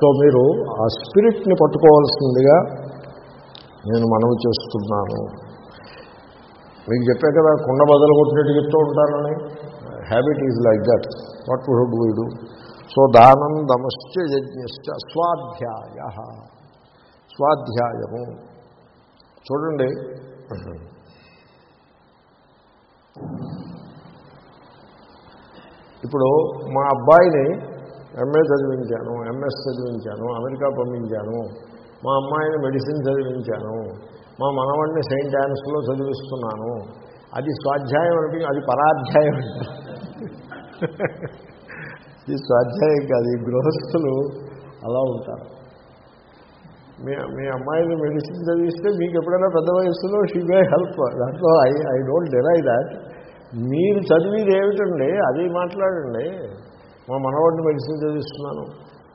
So మీరు ఆ స్పిరిట్ని పట్టుకోవాల్సిందిగా నేను మనవి చేస్తున్నాను. మీకు చెప్పే కదా కుండ బదులు కొట్టినట్టు చెప్తూ ఉంటారని habit is like that what would వీడు సో దానం దమశ్చ యజ్ఞశ్చ స్వాధ్యాయ. స్వాధ్యాయము. చూడండి. ఇప్పుడు మా అబ్బాయిని ఎంఏ చదివించాను ఎంఎస్ చదివించాను అమెరికా పంపించాను మా అమ్మాయిని మెడిసిన్ చదివించాను మా మనవాడిని సెయింట్ యాన్స్లో చదివిస్తున్నాను. అది స్వాధ్యాయం అంటే అది పరాధ్యాయం ఈ ఇది స్వాధ్యాయం కాదు ఈ గృహస్థులు అలా ఉంటారు. మీ మీ అమ్మాయిని మెడిసిన్ చదివిస్తే మీకు ఎప్పుడైనా పెద్ద వయసులో షీ మే హెల్ప్. దాంట్లో I I don't deny that. మీరు చదివేది ఏమిటండి అది మాట్లాడండి. మా మనవాడిని మెడిసిన్ చదివిస్తున్నాను.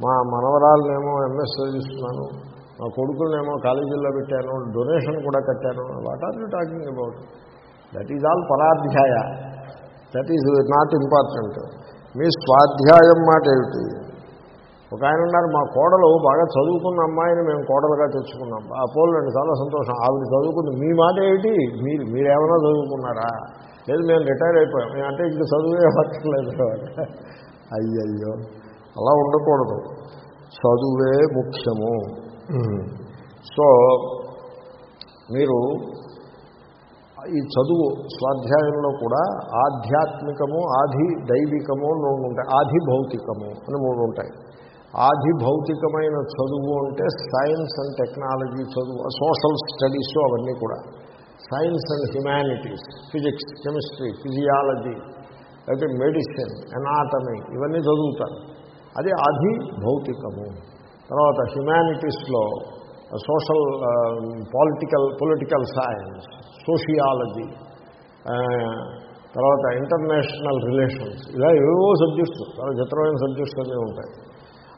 మా మనవరాలనేమో ఎంఎస్ చదివిస్తున్నాను. మా కొడుకులనేమో కాలేజీల్లో పెట్టాను. డొనేషన్ కూడా కట్టాను. What are you talking about? That is all పరాధ్యాయ. That is not important. మీ స్వాధ్యాయం మాట ఏమిటి? ఒక ఆయన ఉన్నారు మా కోడలు బాగా చదువుకున్న అమ్మాయిని మేము కోడలుగా తెచ్చుకున్నాం. ఆ పోలండి చాలా సంతోషం. ఆవిడ చదువుకుంది. మీ మాట ఏమిటి? మీరు మీరేమైనా చదువుకున్నారా? లేదు మేము రిటైర్ అయిపోయాం. మేము అంటే ఇంక చదువే అవ్వట్లేదు. అయ్యయ్యో. అలా ఉండకూడదు. చదువే ముఖ్యము. సో మీరు ఈ చదువు స్వాధ్యాయంలో కూడా ఆధ్యాత్మికము ఆధి దైవికము మూడు ఉంటాయి. ఆధి భౌతికము అని మూడు ఉంటాయి. ఆధి భౌతికమైన చదువు అంటే సైన్స్ అండ్ టెక్నాలజీ చదువు సోషల్ స్టడీస్ అవన్నీ కూడా. Science and humanities physics chemistry physiology అయితే మెడిసిన్ ఎనాటమీ ఇవన్నీ చదువుతారు. అది ఆధి భౌతికము. తర్వాత హ్యుమానిటీస్లో social political political science sociology తర్వాత ఇంటర్నేషనల్ రిలేషన్స్ ఇలా ఏవో సబ్జెక్ట్స్ చాలా చిత్రమైన సబ్జెక్ట్స్ అన్నీ ఉంటాయి.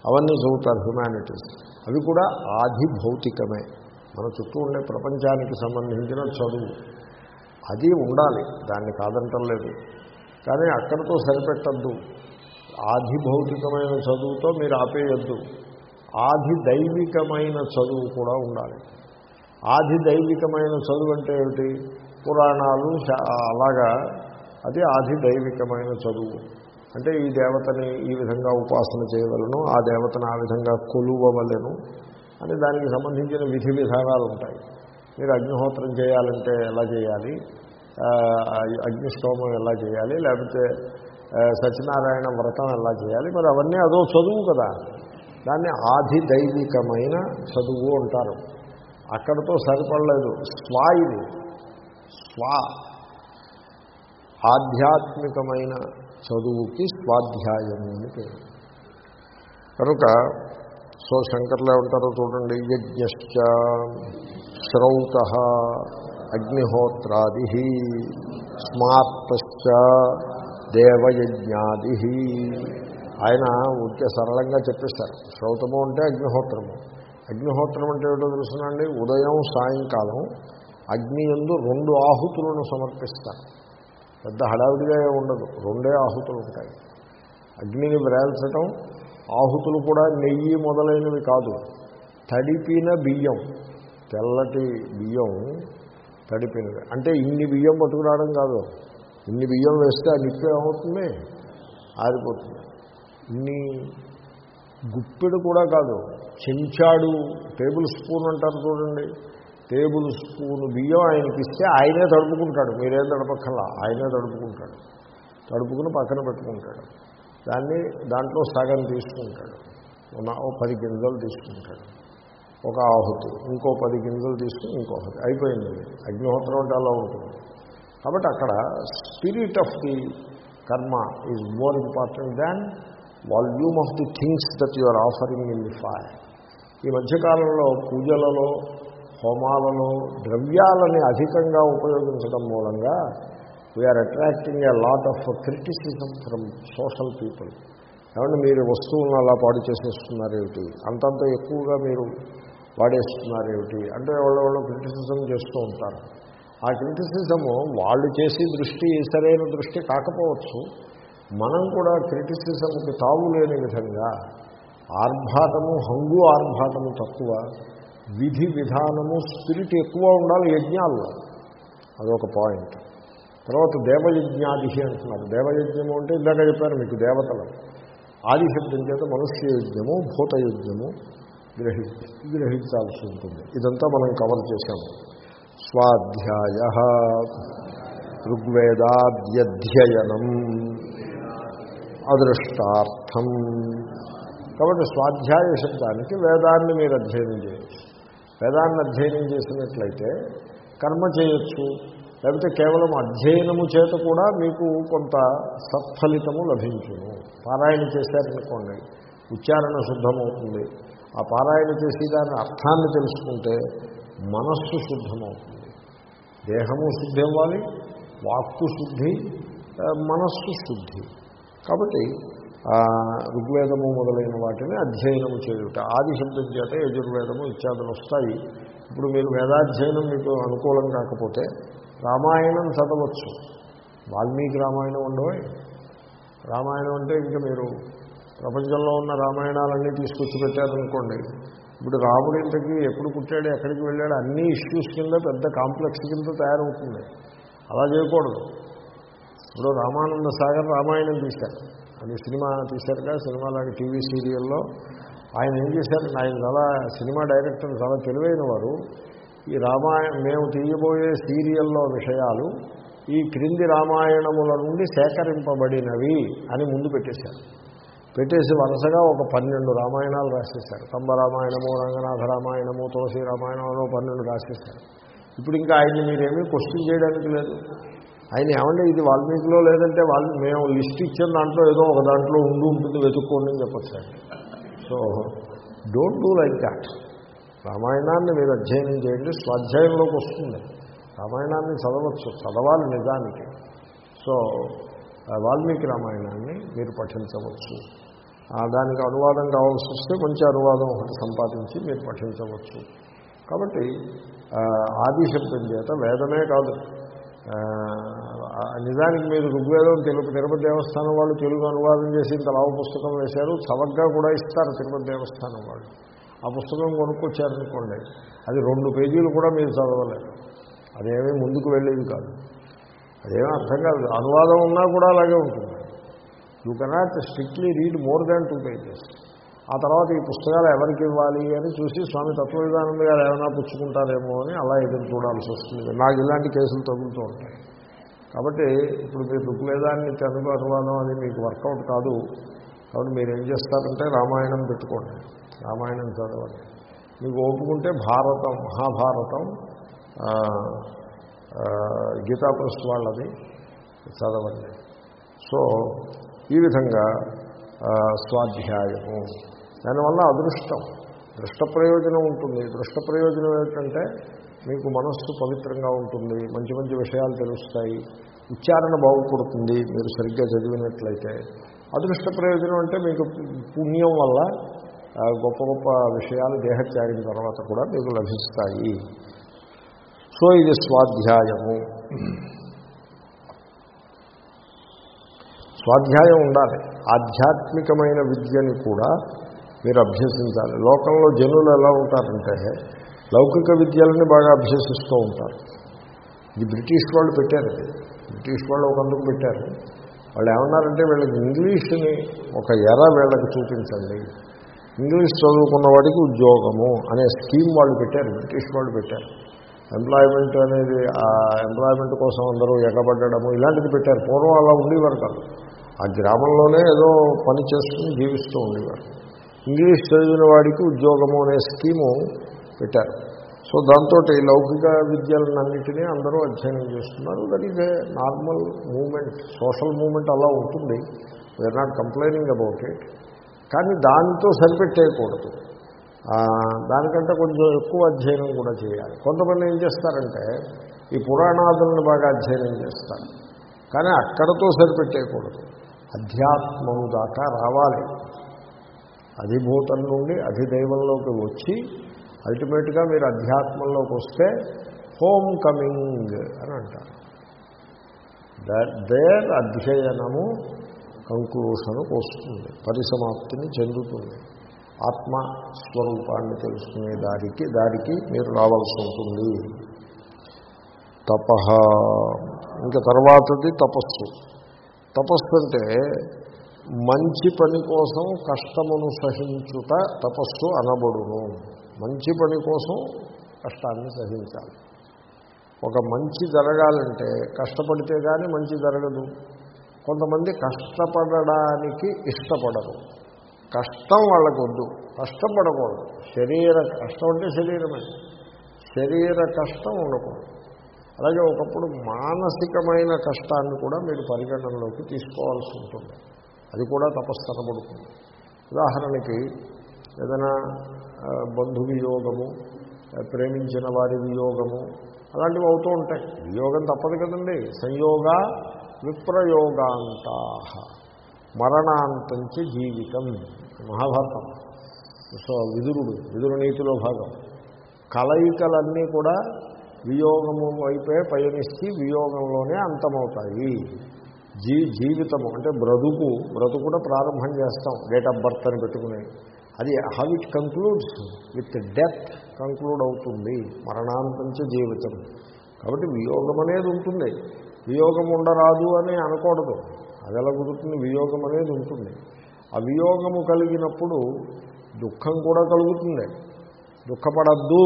అవన్నీ చదువుతారు హ్యుమానిటీస్. అవి కూడా ఆది భౌతికమే. మన చుట్టూ ఉండే ప్రపంచానికి సంబంధించిన చదువు. అది ఉండాలి దాన్ని కాదంటలేదు కానీ అక్కడితో సరిపెట్టద్దు. ఆది భౌతికమైన చదువుతో మీరు ఆపేయద్దు. ఆది దైవికమైన చదువు కూడా ఉండాలి. ఆది దైవికమైన చదువు అంటే ఏమిటి? పురాణాలు అలాగా అది ఆది దైవికమైన చదువు. అంటే ఈ దేవతని ఈ విధంగా ఉపాసన చేయవలను ఆ దేవతను ఆ విధంగా కొలువవలను అని దానికి సంబంధించిన విధి విధానాలు ఉంటాయి. మీరు అగ్నిహోత్రం చేయాలంటే ఎలా చేయాలి? అగ్నిష్టోమం ఎలా చేయాలి? లేకపోతే సత్యనారాయణ వ్రతం ఎలా చేయాలి? మరి అవన్నీ అదో చదువు కదా. దాన్ని ఆధిదైవికమైన చదువు అంటారు. అక్కడతో సరిపడలేదు. స్వా ఇది. స్వా. ఆధ్యాత్మికమైన చదువుకి స్వాధ్యాయం అని పేరు. కనుక సో శంకర్లు ఏమంటారో చూడండి. యజ్ఞ శ్రౌత అగ్నిహోత్రాది స్మార్తశ్చ దేవయజ్ఞాది ఆయన ఊరికే సరళంగా చెప్పేశారు. శ్రౌతము అంటే అగ్నిహోత్రము. అగ్నిహోత్రం అంటే ఏమిటో తెలుసునండి? ఉదయం సాయంకాలం అగ్ని ఎందు రెండు ఆహుతులను సమర్పిస్తారు. పెద్ద హడావిడిగా ఉండదు. రెండే ఆహుతులు ఉంటాయి. అగ్నిని వ్రేల్చటం ఆహుతులు కూడా నెయ్యి మొదలైనవి కాదు. తడిపిన బియ్యం తెల్లటి బియ్యం తడిపినవి అంటే ఇన్ని బియ్యం పట్టుకురావడం కాదు. ఇన్ని బియ్యం వేస్తే ఆ నిప్పు ఏమవుతుంది? ఆరిపోతుంది. ఇన్ని గుప్పెడు కూడా కాదు. చెంచాడు టేబుల్ స్పూన్ అంటారు చూడండి. టేబుల్ స్పూన్ బియ్యం ఆయనకి ఇస్తే ఆయనే తడుపుకుంటాడు. మీరేం తడపక్కర్లా? ఆయనే తడుపుకుంటాడు. తడుపుకుని పక్కన పెట్టుకుంటాడు. దాన్ని దాంట్లో సగం తీసుకుంటాడు. ఓ పది గింజలు తీసుకుంటాడు. ఒక ఆహుతి ఇంకో పది గింజలు తీసుకుని ఇంకొకటి అయిపోయింది అగ్నిహోత్రం అంటే అలా ఉంటుంది. కాబట్టి అక్కడ spirit of the karma is more important than volume of the things that you are offering in the fire ఈ మధ్యకాలంలో పూజలలో హోమాలలో ద్రవ్యాలని అధికంగా ఉపయోగించడం మూలంగా we are attracting a lot of criticism from social people ఏమంటే మీరు వస్తువులను అలా పాడు చేసేస్తున్నారేమిటి అంతంత ఎక్కువగా మీరు వాడేస్తున్నారేమిటి అంటే వాళ్ళ వాళ్ళు క్రిటిసిజం చేస్తూ ఉంటారు. ఆ క్రిటిసిజము వాళ్ళు చేసే దృష్టి సరైన దృష్టి కాకపోవచ్చు. మనం కూడా క్రిటిసిజంకి తావు లేని విధంగా ఆర్భాటము హంగు ఆర్భాటము తక్కువ విధి విధానము స్పిరిట్ ఎక్కువ ఉండాలి యజ్ఞాల్లో. అదొక పాయింట్. తర్వాత దేవయజ్ఞాది అంటున్నారు. దేవయజ్ఞము అంటే ఇందాక చెప్పారు మీకు దేవతలు. ఆది శబ్దం చేత మనుష్య యజ్ఞము భూతయజ్ఞము గ్రహి గ్రహించాల్సి ఉంటుంది ఇదంతా మనం కవర్ చేశాము. స్వాధ్యాయ ఋగ్వేదాద్యధ్యయనం అదృష్టార్థం. కాబట్టి స్వాధ్యాయ శబ్దానికి వేదాన్ని మీరు అధ్యయనం చేయొచ్చు. వేదాన్ని అధ్యయనం చేసినట్లయితే కర్మ చేయొచ్చు. లేకపోతే కేవలం అధ్యయనము చేత కూడా మీకు కొంత సత్ఫలితము లభించును. పారాయణ చేశారనుకోండి ఉచ్చారణ శుద్ధమవుతుంది. ఆ పారాయణ చేసి దాని అర్థాన్ని తెలుసుకుంటే మనస్సు శుద్ధమవుతుంది. దేహము శుద్ధి అవ్వాలి వాక్కు శుద్ధి మనస్సు శుద్ధి. కాబట్టి ఋగ్వేదము మొదలైన వాటిని అధ్యయనము చేయుట. ఆది శబ్దం చేత యజుర్వేదము ఇత్యాదులు వస్తాయి. ఇప్పుడు మీరు వేదాధ్యయనం మీకు అనుకూలం కాకపోతే రామాయణం చదవచ్చు. వాల్మీకి రామాయణం ఉండవే. రామాయణం అంటే ఇంకా మీరు ప్రపంచంలో ఉన్న రామాయణాలన్నీ తీసుకొచ్చి పెట్టారనుకోండి ఇప్పుడు రాముడి ఇంటికి ఎప్పుడు పుట్టాడు ఎక్కడికి వెళ్ళాడు అన్ని ఇష్యూస్ కింద పెద్ద కాంప్లెక్స్ కింద తయారవుతుంది. అలా చేయకూడదు. ఇప్పుడు రామానంద సాగర్ రామాయణం తీశారు. అది సినిమా తీశారుగా లాంటి టీవీ సీరియల్లో. ఆయన ఏం చేశారు? ఆయన చాలా సినిమా డైరెక్టర్ చాలా తెలివైన వారు. ఈ రామాయణ మేము తీయబోయే సీరియల్లో విషయాలు ఈ క్రింది రామాయణముల నుండి సేకరింపబడినవి అని ముందు పెట్టేశారు. పెట్టేసి వరుసగా ఒక పన్నెండు రామాయణాలు రాసేశారు. కంబ రామాయణము రంగనాథ రామాయణము తులసి రామాయణంలో పన్నెండు రాసేశారు. ఇప్పుడు ఇంకా ఆయన్ని మీరేమీ క్వశ్చన్ చేయడానికి లేదు. ఆయన ఏమంటే ఇది వాల్మీకిలో లేదంటే వాళ్ళు మేము లిస్ట్ ఇచ్చిన దాంట్లో ఏదో ఒక దాంట్లో ఉండి ఉంటుంది వెతుక్కోండి అని చెప్పచ్చు so don't do like that రామాయణాన్ని మీరు అధ్యయనం చేయండి స్వాధ్యాయంలోకి వస్తుంది. రామాయణాన్ని చదవచ్చు చదవాలి నిజానికి. సో వాల్మీకి రామాయణాన్ని మీరు పఠించవచ్చు. దానికి అనువాదం కావాల్సి వస్తే మంచి అనువాదం ఒకటి సంపాదించి మీరు పఠించవచ్చు. కాబట్టి ఆది శబ్దం చేత వేదమే కాదు. నిజానికి మీరు ఋగ్వేదం తెలుగు తిరుపతి దేవస్థానం వాళ్ళు తెలుగు అనువాదం చేసి ఇంత లావు పుస్తకం వేశారు చవగ్గా కూడా ఇస్తారు తిరుపతి దేవస్థానం వాళ్ళు. ఆ పుస్తకం కొనుక్కొచ్చారనుకోండి అది రెండు పేజీలు కూడా మీరు చదవలేరు. అదేమీ ముందుకు వెళ్ళేది కాదు. అదేమీ అర్థం కాదు. అనువాదం ఉన్నా కూడా అలాగే ఉంటుంది. You cannot strictly read more than two pages ఆ తర్వాత ఈ పుస్తకాలు ఎవరికి ఇవ్వాలి అని చూసి స్వామి తత్వవిధానంద గారు ఏమైనా పుచ్చుకుంటారేమో అని అలా ఎదురు చూడాల్సి వస్తుంది. నాకు ఇలాంటి కేసులు తగులుతూ ఉంటాయి. కాబట్టి ఇప్పుడు మీరు ఋగ్వేదాన్ని తెలుగు అనువాదం అది మీకు వర్కౌట్ కాదు. కాబట్టి మీరు ఏం చేస్తారంటే రామాయణం పెట్టుకోండి. రామాయణం చదవండి. మీకు ఓపుకుంటే భారతం మహాభారతం గీతా ప్రెస్ వాళ్ళది చదవండి. సో ఈ విధంగా స్వాధ్యాయము. దానివల్ల అదృష్టం. దృష్ట ప్రయోజనం ఉంటుంది. దృష్ట ప్రయోజనం ఏంటంటే మీకు మనస్సు పవిత్రంగా ఉంటుంది. మంచి మంచి విషయాలు తెలుస్తాయి. ఉచ్చారణ బాగుపడుతుంది. మీరు సరిగ్గా చదివినట్లయితే. అదృష్ట ప్రయోజనం అంటే మీకు పుణ్యం వల్ల గొప్ప గొప్ప విషయాలు దేహత్యాగిన తర్వాత కూడా మీకు లభిస్తాయి. సో ఇది స్వాధ్యాయము. స్వాధ్యాయం ఉండాలి. ఆధ్యాత్మికమైన విద్యని కూడా మీరు అభ్యసించాలి. లోకంలో జనులు ఎలా ఉంటారంటే లౌకిక విద్యలని బాగా అభ్యసిస్తూ ఉంటారు. ఇది బ్రిటిష్ వాళ్ళు పెట్టారు. ఇది బ్రిటిష్ వాళ్ళు ఒకందుకు పెట్టారు. వాళ్ళు ఏమన్నారంటే వీళ్ళకి ఇంగ్లీష్ని ఒక ఎర వీళ్ళకి చూపించండి. ఇంగ్లీష్ చదువుకున్న వాడికి ఉద్యోగము అనే స్కీమ్ వాళ్ళు పెట్టారు. బ్రిటిష్ వాళ్ళు పెట్టారు. ఎంప్లాయ్మెంట్ అనేది ఆ ఎంప్లాయ్మెంట్ కోసం అందరూ ఎగబడ్డము ఇలాంటిది పెట్టారు. పూర్వం అలా ఉండేవారు కాదు. ఆ గ్రామంలోనే ఏదో పని చేసుకుని జీవిస్తూ ఉండేవారు. ఇంగ్లీష్ చదివిన వాడికి ఉద్యోగము అనే స్కీము పెట్టారు. సో దాంతో లౌకిక విద్యలన్నింటినీ అందరూ అధ్యయనం చేస్తున్నారు. That is a normal movement social movement అలా ఉంటుంది. We are not complaining about it కానీ దాంతో సరిపెట్టేయకూడదు. దానికంటే కొంచెం ఎక్కువ అధ్యయనం కూడా చేయాలి. కొంతమంది ఏం చేస్తారంటే ఈ పురాణాదులను బాగా అధ్యయనం చేస్తారు. కానీ అక్కడతో సరిపెట్టేయకూడదు. అధ్యాత్మము దాకా రావాలి. అధిభూతం నుండి అధిదైవంలోకి వచ్చి అల్టిమేట్గా మీరు అధ్యాత్మంలోకి వస్తే హోమ్ కమింగ్ అని అంటారు. దేర్ అధ్యయనము కంక్లూషన్కి వస్తుంది పరిసమాప్తిని చెందుతుంది. ఆత్మస్వరూపాన్ని తెలుసుకునే దారికి దారికి మీరు రావాల్సి ఉంటుంది. తప. ఇంకా తర్వాతది తపస్సు. తపస్సు అంటే మంచి పని కోసం కష్టమును సహించుట తపస్సు అనబడును. మంచి పని కోసం కష్టాన్ని సహించాలి. ఒక మంచి జరగాలంటే కష్టపడితే కానీ మంచి జరగదు. కొంతమంది కష్టపడడానికి ఇష్టపడరు. కష్టం వాళ్ళకు వద్దు కష్టపడకూడదు. శరీర కష్టం అంటే శరీరమే. శరీర కష్టం ఉండకూడదు. అలాగే ఒకప్పుడు మానసికమైన కష్టాన్ని కూడా మీరు పరిగణనలోకి తీసుకోవాల్సి ఉంటుంది. అది కూడా తపస్సు ఉదాహరణకి ఏదైనా బంధు వియోగము ప్రేమించిన వారి వియోగము అలాంటివి అవుతూ ఉంటాయి. వియోగం తప్పదు కదండి. సంయోగ విప్రయోగాంతా. మరణాంతంచి జీవితం మహాభారతం. సో విదురుడు విదురు నీతిలో భాగం. కలయికలన్నీ కూడా వియోగము వైపే పయనిస్తే వియోగంలోనే అంతమవుతాయి. జీ జీవితము అంటే బ్రతుకు బ్రతుకు కూడా ప్రారంభం చేస్తాం. డేట్ ఆఫ్ బర్త్ అని పెట్టుకుని. అది how it concludes? With death conclude అవుతుంది. మరణాంతంచ జీవితం. కాబట్టి వియోగం అనేది ఉంటుంది. వియోగం ఉండరాదు అని అనకూడదు. అది ఎలా కుదురుతుంది? వియోగం అనేది ఉంటుంది. ఆ వియోగము కలిగినప్పుడు దుఃఖం కూడా కలుగుతుంది. దుఃఖపడద్దు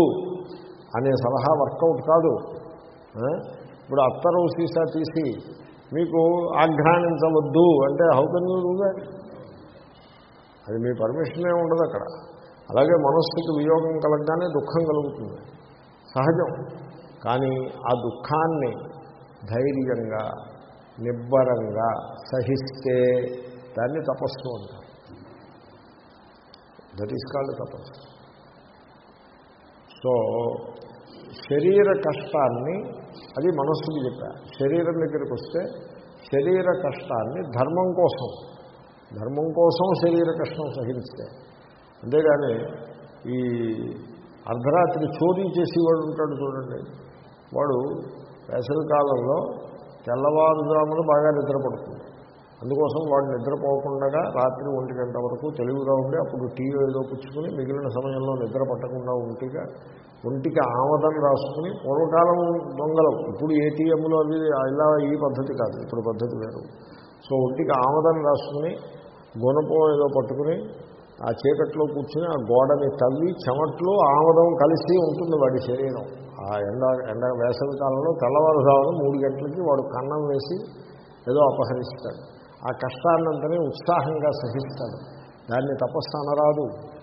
అనే సలహా వర్కౌట్ కాదు. ఇప్పుడు అత్తరు సీసా తీసి మీకు ఆఘ్రానించవద్దు అంటే హౌ కెన్ యూ అది మీ పర్మిషనే ఉండదు అక్కడ. అలాగే మనస్సుకి వియోగం కలగగానే దుఃఖం కలుగుతుంది. సహజం. కానీ ఆ దుఃఖాన్ని ధైర్యంగా నిబ్బరంగా సహిస్తే దాన్ని తపస్సు అంటారు. That is called tapas. So శరీర కష్టాన్ని అది మనస్సుకి చెప్పా. శరీరం దగ్గరికి వస్తే శరీర కష్టాన్ని ధర్మం కోసం ధర్మం కోసం శరీర కష్టం సహిస్తే. అంతేగాని ఈ అర్ధరాత్రి చోరీ చేసేవాడు ఉంటాడు చూడండి. వాడు వేసవి కాలంలో తెల్లవారుజామున బాగా నిద్రపడుతుంది. అందుకోసం వాడు నిద్రపోకుండా రాత్రి ఒంటి గంట వరకు తెలివిగా ఉండి అప్పుడు టీవీ ఏదో పుచ్చుకుని మిగిలిన సమయంలో నిద్ర పట్టకుండా ఒంటిగా ఒంటికి ఆమదం రాసుకుని పూర్వకాలం దొంగలం. ఇప్పుడు ఏటీఎంలో అవి ఇలా ఈ పద్ధతి కాదు ఇప్పుడు పద్ధతి వేరు. సో ఒంటికి ఆమదం రాసుకుని గుణపం ఏదో పట్టుకుని ఆ చీకట్లో కూర్చుని ఆ గోడని తవ్వి చెమట్లో ఆమదం కలిసి ఉంటుంది వాడి శరీరం. ఆ ఎండ ఎండ వేసవి కాలంలో తెల్లవారుజామున మూడు గంటలకి వాడు కన్నం వేసి ఏదో అపహరిస్తాడు. ఆ కష్టాన్నంతనే ఉత్సాహంగా సహిస్తాడు. దాన్ని తపస్సు అనరాదు.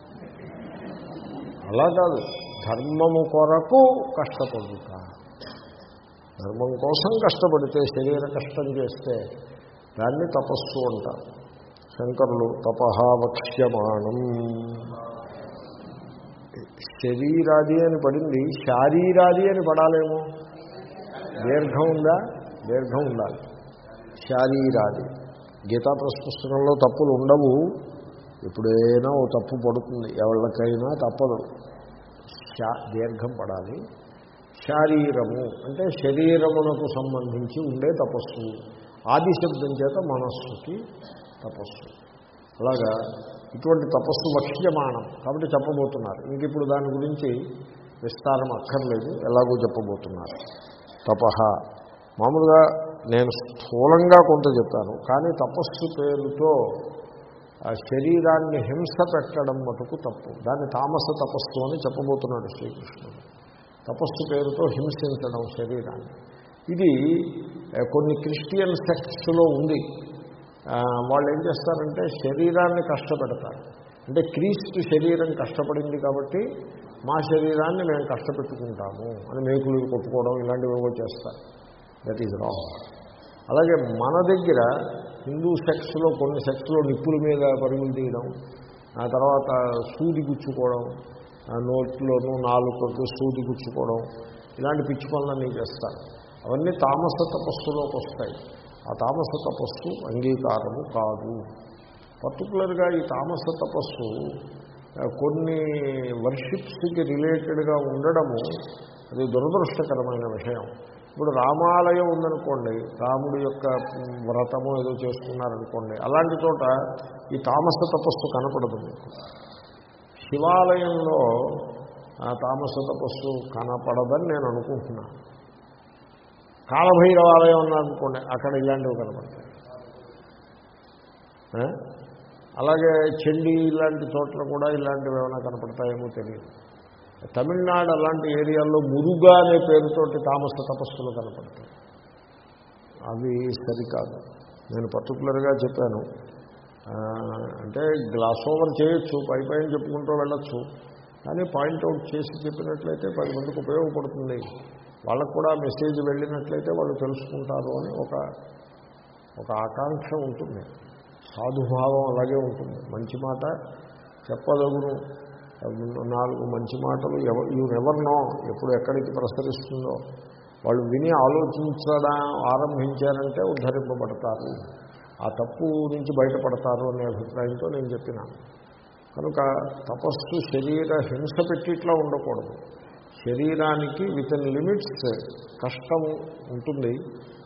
అలా కాదు. ధర్మము కొరకు కష్టపడుతా ధర్మం కోసం కష్టపడితే శరీర కష్టం చేస్తే దాన్ని తపస్సు అంటారు. శంకరులు తపహ వక్ష్యమాణం శరీరాది అని పడింది శారీరాది అని పడాలేమో? దీర్ఘం ఉందా? దీర్ఘం ఉండాలి. శారీరాది. గీతా ప్రశ్నలో తప్పులు ఉండవు. ఎప్పుడైనా ఓ తప్పు పడుతుంది. ఎవరికైనా తప్పదు. శా దీర్ఘం పడాలి. శారీరము అంటే శరీరమునకు సంబంధించి ఉండే తపస్సు. ఆది శబ్దం చేత మనస్సుకి తపస్సు. అలాగా ఇటువంటి తపస్సు వక్ష్యమానం కాబట్టి చెప్పబోతున్నారు. ఇంక ఇప్పుడు దాని గురించి విస్తారం అక్కర్లేదు. ఎలాగో చెప్పబోతున్నారు. తపహ మామూలుగా నేను స్థూలంగా కొంత చెప్పాను. కానీ తపస్సు పేరుతో శరీరాన్ని హింస పెట్టడం మటుకు తప్పు. దాన్ని తామస తపస్సు అని చెప్పబోతున్నాడు శ్రీకృష్ణుడు. తపస్సు పేరుతో హింసించడం శరీరాన్ని. ఇది కొన్ని క్రిస్టియన్ సెక్ట్స్లో ఉంది. వాళ్ళు ఏం చేస్తారంటే శరీరాన్ని కష్టపెడతారు. అంటే క్రీస్తు శరీరం కష్టపడింది కాబట్టి మా శరీరాన్ని మేము కష్టపెట్టుకుంటాము అని మేకులు కొట్టుకోవడం ఇలాంటివి ఏవో చేస్తారు. దట్ ఈజ్ రాంగ్ అలాగే మన దగ్గర హిందూ సెక్స్లో కొన్ని సెక్స్లో నిప్పుల మీద పరుగులు తీయడం ఆ తర్వాత సూది గుచ్చుకోవడం నోట్లోనూ నాలుగు సూది గుచ్చుకోవడం ఇలాంటి పిచ్చి పనులన్నీ చేస్తారు. అవన్నీ తామస తపస్సులోకి వస్తాయి. ఆ తామస తపస్సు అంగీకారము కాదు. పర్టికులర్గా ఈ తామస తపస్సు కొన్ని వర్షిప్స్కి రిలేటెడ్గా ఉండడము అది దురదృష్టకరమైన విషయం. ఇప్పుడు రామాలయం ఉందనుకోండి రాముడి యొక్క వ్రతము ఏదో చేసుకున్నారనుకోండి అలాంటి చోట ఈ తామస తపస్సు కనపడదు మీకు. శివాలయంలో ఆ తామస తపస్సు కనపడదని నేను అనుకుంటున్నాను. కాలభైరవ ఆలయం ఉన్నారనుకోండి అక్కడ ఇలాంటివి కనపడతాయి. అలాగే చెండి ఇలాంటి చోట్ల కూడా ఇలాంటివి ఏమైనా కనపడతాయేమో తెలియదు. తమిళనాడు అలాంటి ఏరియాల్లో మురుగా అనే పేరుతోటి తామస తపస్సులు కనపడతాయి. అవి సరికాదు. నేను పర్టికులర్గా చెప్పాను. అంటే గ్లాస్ ఓవర్ చేయొచ్చు పై పైన చెప్పుకుంటూ వెళ్ళొచ్చు. కానీ పాయింట్అవుట్ చేసి చెప్పినట్లయితే పది మందికి ఉపయోగపడుతుంది. వాళ్ళకు కూడా మెసేజ్ వెళ్ళినట్లయితే వాళ్ళు తెలుసుకుంటారు అని ఒక ఒక ఆకాంక్ష ఉంటుంది. సాధుభావం అలాగే ఉంటుంది. మంచి మాట చెప్పదగును. నాలుగు మంచి మాటలు ఎవరు యూ ఎప్పుడు ఎక్కడికి ప్రసరిస్తుందో. వాళ్ళు విని ఆలోచించడం ఆరంభించారంటే ఉద్ధరింపబడతారు. ఆ తప్పు నుంచి బయటపడతారు అనే అభిప్రాయంతో నేను చెప్పినాను కనుక తపస్సు శరీర హింస పెట్టి ఇట్లా ఉండకూడదు. శరీరానికి విత్ ఇన్ లిమిట్స్ కష్టం ఉంటుంది.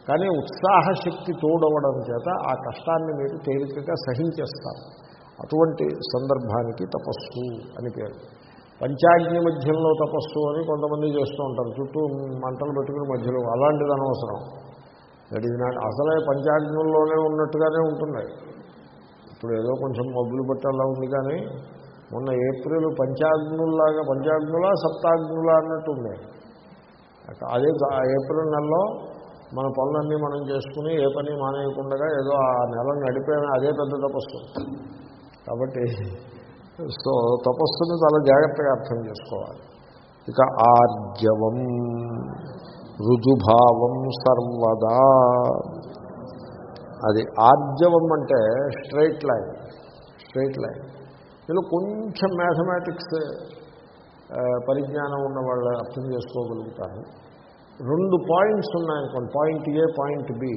కానీ ఉత్సాహశక్తి తోడవడం చేత ఆ కష్టాన్ని మీరు తేలికగా సహించేస్తారు. అటువంటి సందర్భానికి తపస్సు అని పేరు. పంచాగ్ని మధ్యంలో తపస్సు అని కొంతమంది చేస్తూ ఉంటారు. చుట్టూ మంటలు పెట్టుకుని మధ్యలో అలాంటిది అనవసరం. దట్ ఈజ్ నాట్ అసలే పంచాగ్నంలోనే ఉన్నట్టుగానే ఉంటున్నాయి. ఇప్పుడు ఏదో కొంచెం మబ్బులు పట్టేలా ఉంది కానీ మొన్న ఏప్రిల్ పంచాగ్నుల్లాగా పంచాగ్నులా సప్తాగ్నులా అన్నట్టుండే అదే ఏప్రిల్ నెలలో మన పనులన్నీ మనం చేసుకుని ఏ పని మానేయకుండా ఏదో ఆ నెల నడిపోయిన అదే పెద్ద తపస్సు. కాబట్టి సో తపస్సుని చాలా జాగ్రత్తగా అర్థం చేసుకోవాలి. ఇక ఆర్జవం రుజుభావం సర్వదా. అది ఆర్జవం అంటే స్ట్రైట్ లైన్ స్ట్రైట్ లైన్. ఇందులో కొంచెం మ్యాథమెటిక్స్ పరిజ్ఞానం ఉన్న వాళ్ళు అర్థం చేసుకోగలుగుతారు రెండు పాయింట్స్ ఉన్నాయనుకోండి పాయింట్ ఏ పాయింట్ బి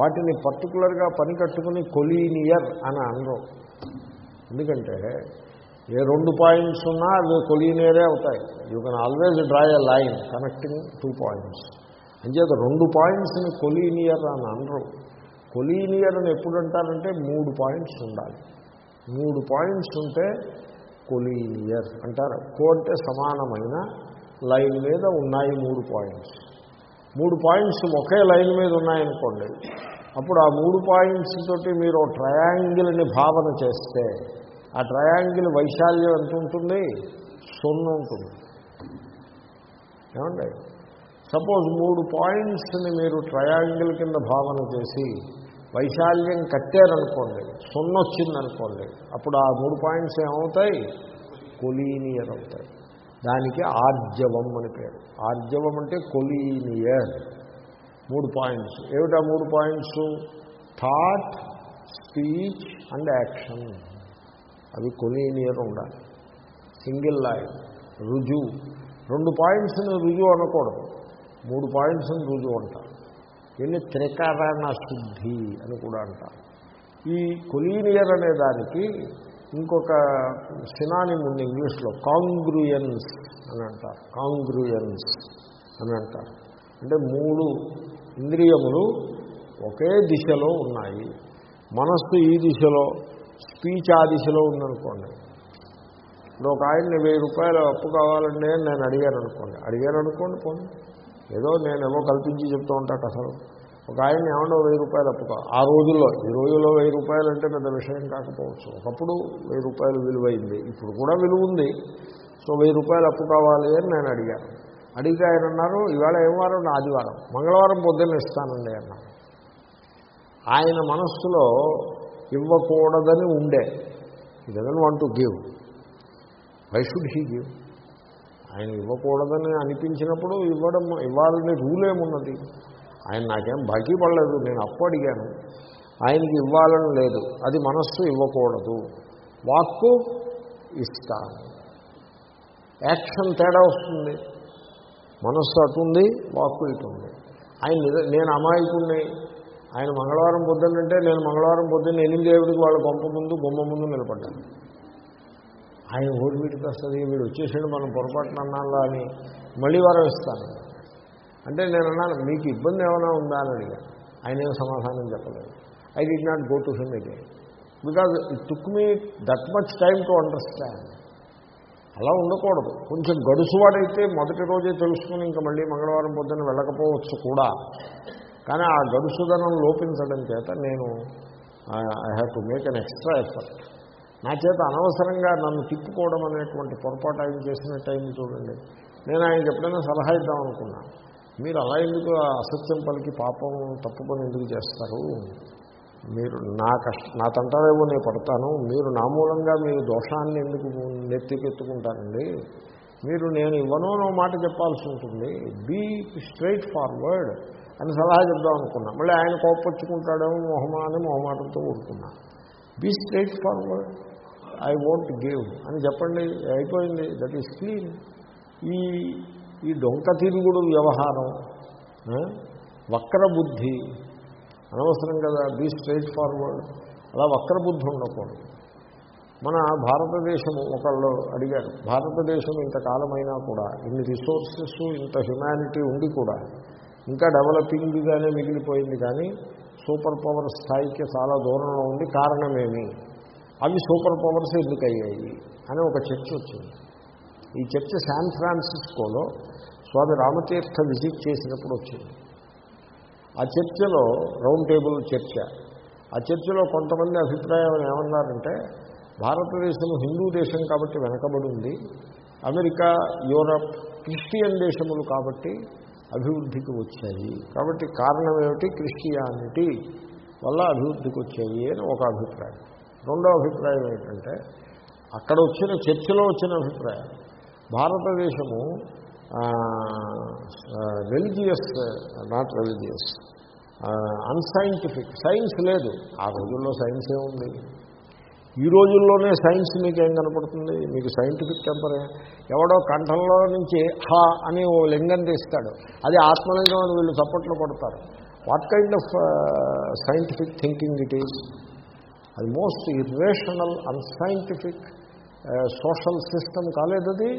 వాటిని పర్టికులర్గా పని కట్టుకుని కొలీనియర్ అని అనరు. ఎందుకంటే ఏ రెండు పాయింట్స్ ఉన్నా అవి కొలీనియరే అవుతాయి. You can always draw a line connecting two points అంచేత రెండు పాయింట్స్ని కొలీనియర్ అని అనరు. కొలీనియర్ అని ఎప్పుడు అంటారంటే మూడు పాయింట్స్ ఉండాలి. మూడు పాయింట్స్ ఉంటే కొలీనియర్ అంటారు. కో అంటే సమానమైన లైన్ మీద ఉన్నాయి మూడు పాయింట్స్. మూడు పాయింట్స్ ఒకే లైన్ మీద ఉన్నాయనుకోండి అప్పుడు ఆ మూడు పాయింట్స్ తోటి మీరు ట్రయాంగిల్ని భావన చేస్తే ఆ ట్రయాంగిల్ వైశాల్యం ఎంత ఉంటుంది? సున్నా ఉంటుంది. ఏమండి? సపోజ్ మూడు పాయింట్స్ని మీరు ట్రయాంగిల్ కింద భావన చేసి వైశాల్యం కట్టారనుకోండి సున్న వచ్చిందనుకోండి అప్పుడు ఆ మూడు పాయింట్స్ ఏమవుతాయి? కొలీనియర్ అవుతాయి దానికి ఆర్జవం అని పేరు. ఆర్జవం అంటే కొలీనియర్. మూడు పాయింట్స్. ఏమిటా మూడు points? Thought speech and action. అవి కొలీనియర్ ఉండాలి. Single line. రుజువు. రెండు పాయింట్స్ని రుజువు అనకూడదు. మూడు పాయింట్స్ని రుజువు అంటారు. దీన్ని త్రికరణ శుద్ధి అని కూడా అంటారు. ఈ కొలీనియర్ అనే దానికి ఇంకొక సినానిమ్ ఉంది ఇంగ్లీష్లో కాంగ్రూయన్స్ అని అంటారు. కాంగ్రూయన్స్ అని అంటారు. అంటే మూడు ఇంద్రియములు ఒకే దిశలో ఉన్నాయి. మనస్సు ఈ దిశలో స్పీచ్ ఆ దిశలో ఉందనుకోండి. ఇప్పుడు ఒక ఆయన్ని వెయ్యి రూపాయలు అప్పు కావాలండి నేను అడిగాను అనుకోండి అడిగాను అనుకోండి పోండి ఏదో నేను కల్పించి చెప్తూ ఉంటా అసలు ఒక ఆయన ఏమన్నా వెయ్యి రూపాయలు అప్పు ఆ రోజుల్లో ఈ రోజుల్లో వెయ్యి రూపాయలు అంటే పెద్ద విషయం కాకపోవచ్చు. ఒకప్పుడు వెయ్యి రూపాయలు విలువైంది. ఇప్పుడు కూడా విలువ ఉంది. సో వెయ్యి రూపాయలు అప్పు కావాలి అని నేను అడిగాను అడిగితే ఆయన అన్నారు ఇవాళ ఏం వారం? ఆదివారం. మంగళవారం పొద్దున్న ఇస్తానండి అన్నారు. ఆయన మనస్సులో ఇవ్వకూడదని ఉండే. ఈ doesn't want to give why should he give ఆయన ఇవ్వకూడదని అనిపించినప్పుడు ఇవ్వడం ఇవ్వాలని రూల్ ఏమున్నది? ఆయన నాకేం బాకీ పడలేదు నేను అప్పు అడిగాను. ఆయనకి ఇవ్వాలని లేదు అది మనస్సు ఇవ్వకూడదు. వాక్కు ఇస్తాను. యాక్షన్ తేడా వస్తుంది. మనస్సు అటుంది వాక్కు ఇటుంది ఆయన నేను అమాయకుణ్ణి. ఆయన మంగళవారం పొద్దున్నంటే నేను మంగళవారం పొద్దున్న ఎనిమిది ఏడుకి వాళ్ళ గొంప ముందు గుమ్మ ముందు నిలబడ్డాను. ఆయన ఓడి వీటికి వస్తుంది వీడు వచ్చేసాడు మనం పొరపాటున అన్నాలా అని మళ్ళీ వారం ఇస్తాను అంటే నేను అన్నాను మీకు ఇబ్బంది ఏమైనా ఉందా అని అడిగాను ఆయన ఏం సమాధానం చెప్పలేదు. I did not go to him again because it took me that much time to understand అలా ఉండకూడదు. కొంచెం గడుసువాడైతే మొదటి రోజే తెలుసుకుని ఇంకా మళ్ళీ మంగళవారం పొద్దున్న వెళ్ళకపోవచ్చు కూడా. కానీ ఆ గడుసుదనం లోపించడం చేత నేను I have to make an extra effort నా చేత అనవసరంగా నన్ను తిప్పుకోవడం అనేటువంటి పొరపాటు ఆయన చేసినట్టు అయింది చూడండి. నేను ఆయనకి ఎప్పుడైనా సలహా ఇద్దాం మీరు అలా ఎందుకు అసత్యం పలికి పాపం తప్పుకొని ఎందుకు చేస్తారు? మీరు నా కష్ట నా తంటారేమో నేను పడతాను. మీరు నా మూలంగా మీరు దోషాన్ని ఎందుకు నెత్తికెత్తుకుంటారండి? మీరు నేను ఇవ్వను మాట చెప్పాల్సి ఉంటుంది. బీ స్ట్రైట్ ఫార్వర్డ్ అని సలహా చెప్దాం అనుకున్నా. మళ్ళీ ఆయన కోపొచ్చుకుంటాడేమో మొహమా అని మొహమాటంతో ఊరుకున్నా. Be straight forward I won't give అని చెప్పండి అయిపోయింది. దట్ ఈస్ క్లీన్ ఈ ఈ డొంక తిరుగుడు వ్యవహారం వక్ర బుద్ధి అనవసరం కదా బీ స్ట్రైట్ ఫార్వర్డ్ అలా వక్రబుద్ధి ఉండకూడదు. మన భారతదేశము ఒకళ్ళు అడిగారు భారతదేశం ఇంతకాలమైనా కూడా ఇన్ని రిసోర్సెస్ ఇంత హ్యుమానిటీ ఉండి కూడా ఇంకా డెవలపింగ్గానే మిగిలిపోయింది కానీ సూపర్ పవర్ స్థాయికి చాలా దూరంలో ఉంది కారణమేమి? అవి సూపర్ పవర్స్ ఎందుకు అయ్యాయి అని ఒక చర్చ వచ్చింది. ఈ చర్చ శాన్ ఫ్రాన్సిస్కోలో స్వామి రామతీర్థ విజిట్ చేసినప్పుడు వచ్చింది. ఆ చర్చలో రౌండ్ టేబుల్ చర్చ ఆ చర్చలో కొంతమంది అభిప్రాయం ఏమన్నారంటే భారతదేశం హిందూ దేశం కాబట్టి వెనకబడి ఉంది అమెరికా యూరప్ క్రిస్టియన్ దేశములు కాబట్టి అభివృద్ధికి వచ్చాయి. కాబట్టి కారణం ఏమిటి? క్రిస్టియానిటీ వల్ల అభివృద్ధికి వచ్చాయి అని ఒక అభిప్రాయం. రెండో అభిప్రాయం ఏంటంటే అక్కడ వచ్చిన చర్చలో వచ్చిన అభిప్రాయం. భారతదేశము religious not religious unscientific science లేదు. ఆ రోజుల్లో సైన్స్ ఏముంది ఈ రోజుల్లోనే సైన్స్ మీకేం కనపడుతుంది? మీకు సైంటిఫిక్ టెంపరే ఎవడో కంఠంలో నుంచి హా అని ఓ లింగం తీస్తాడు. అది ఆత్మలింగం అని వీళ్ళు చప్పట్లు కొడతారు. What kind of scientific thinking it is అది most irrational unscientific social system కాలేదు అది.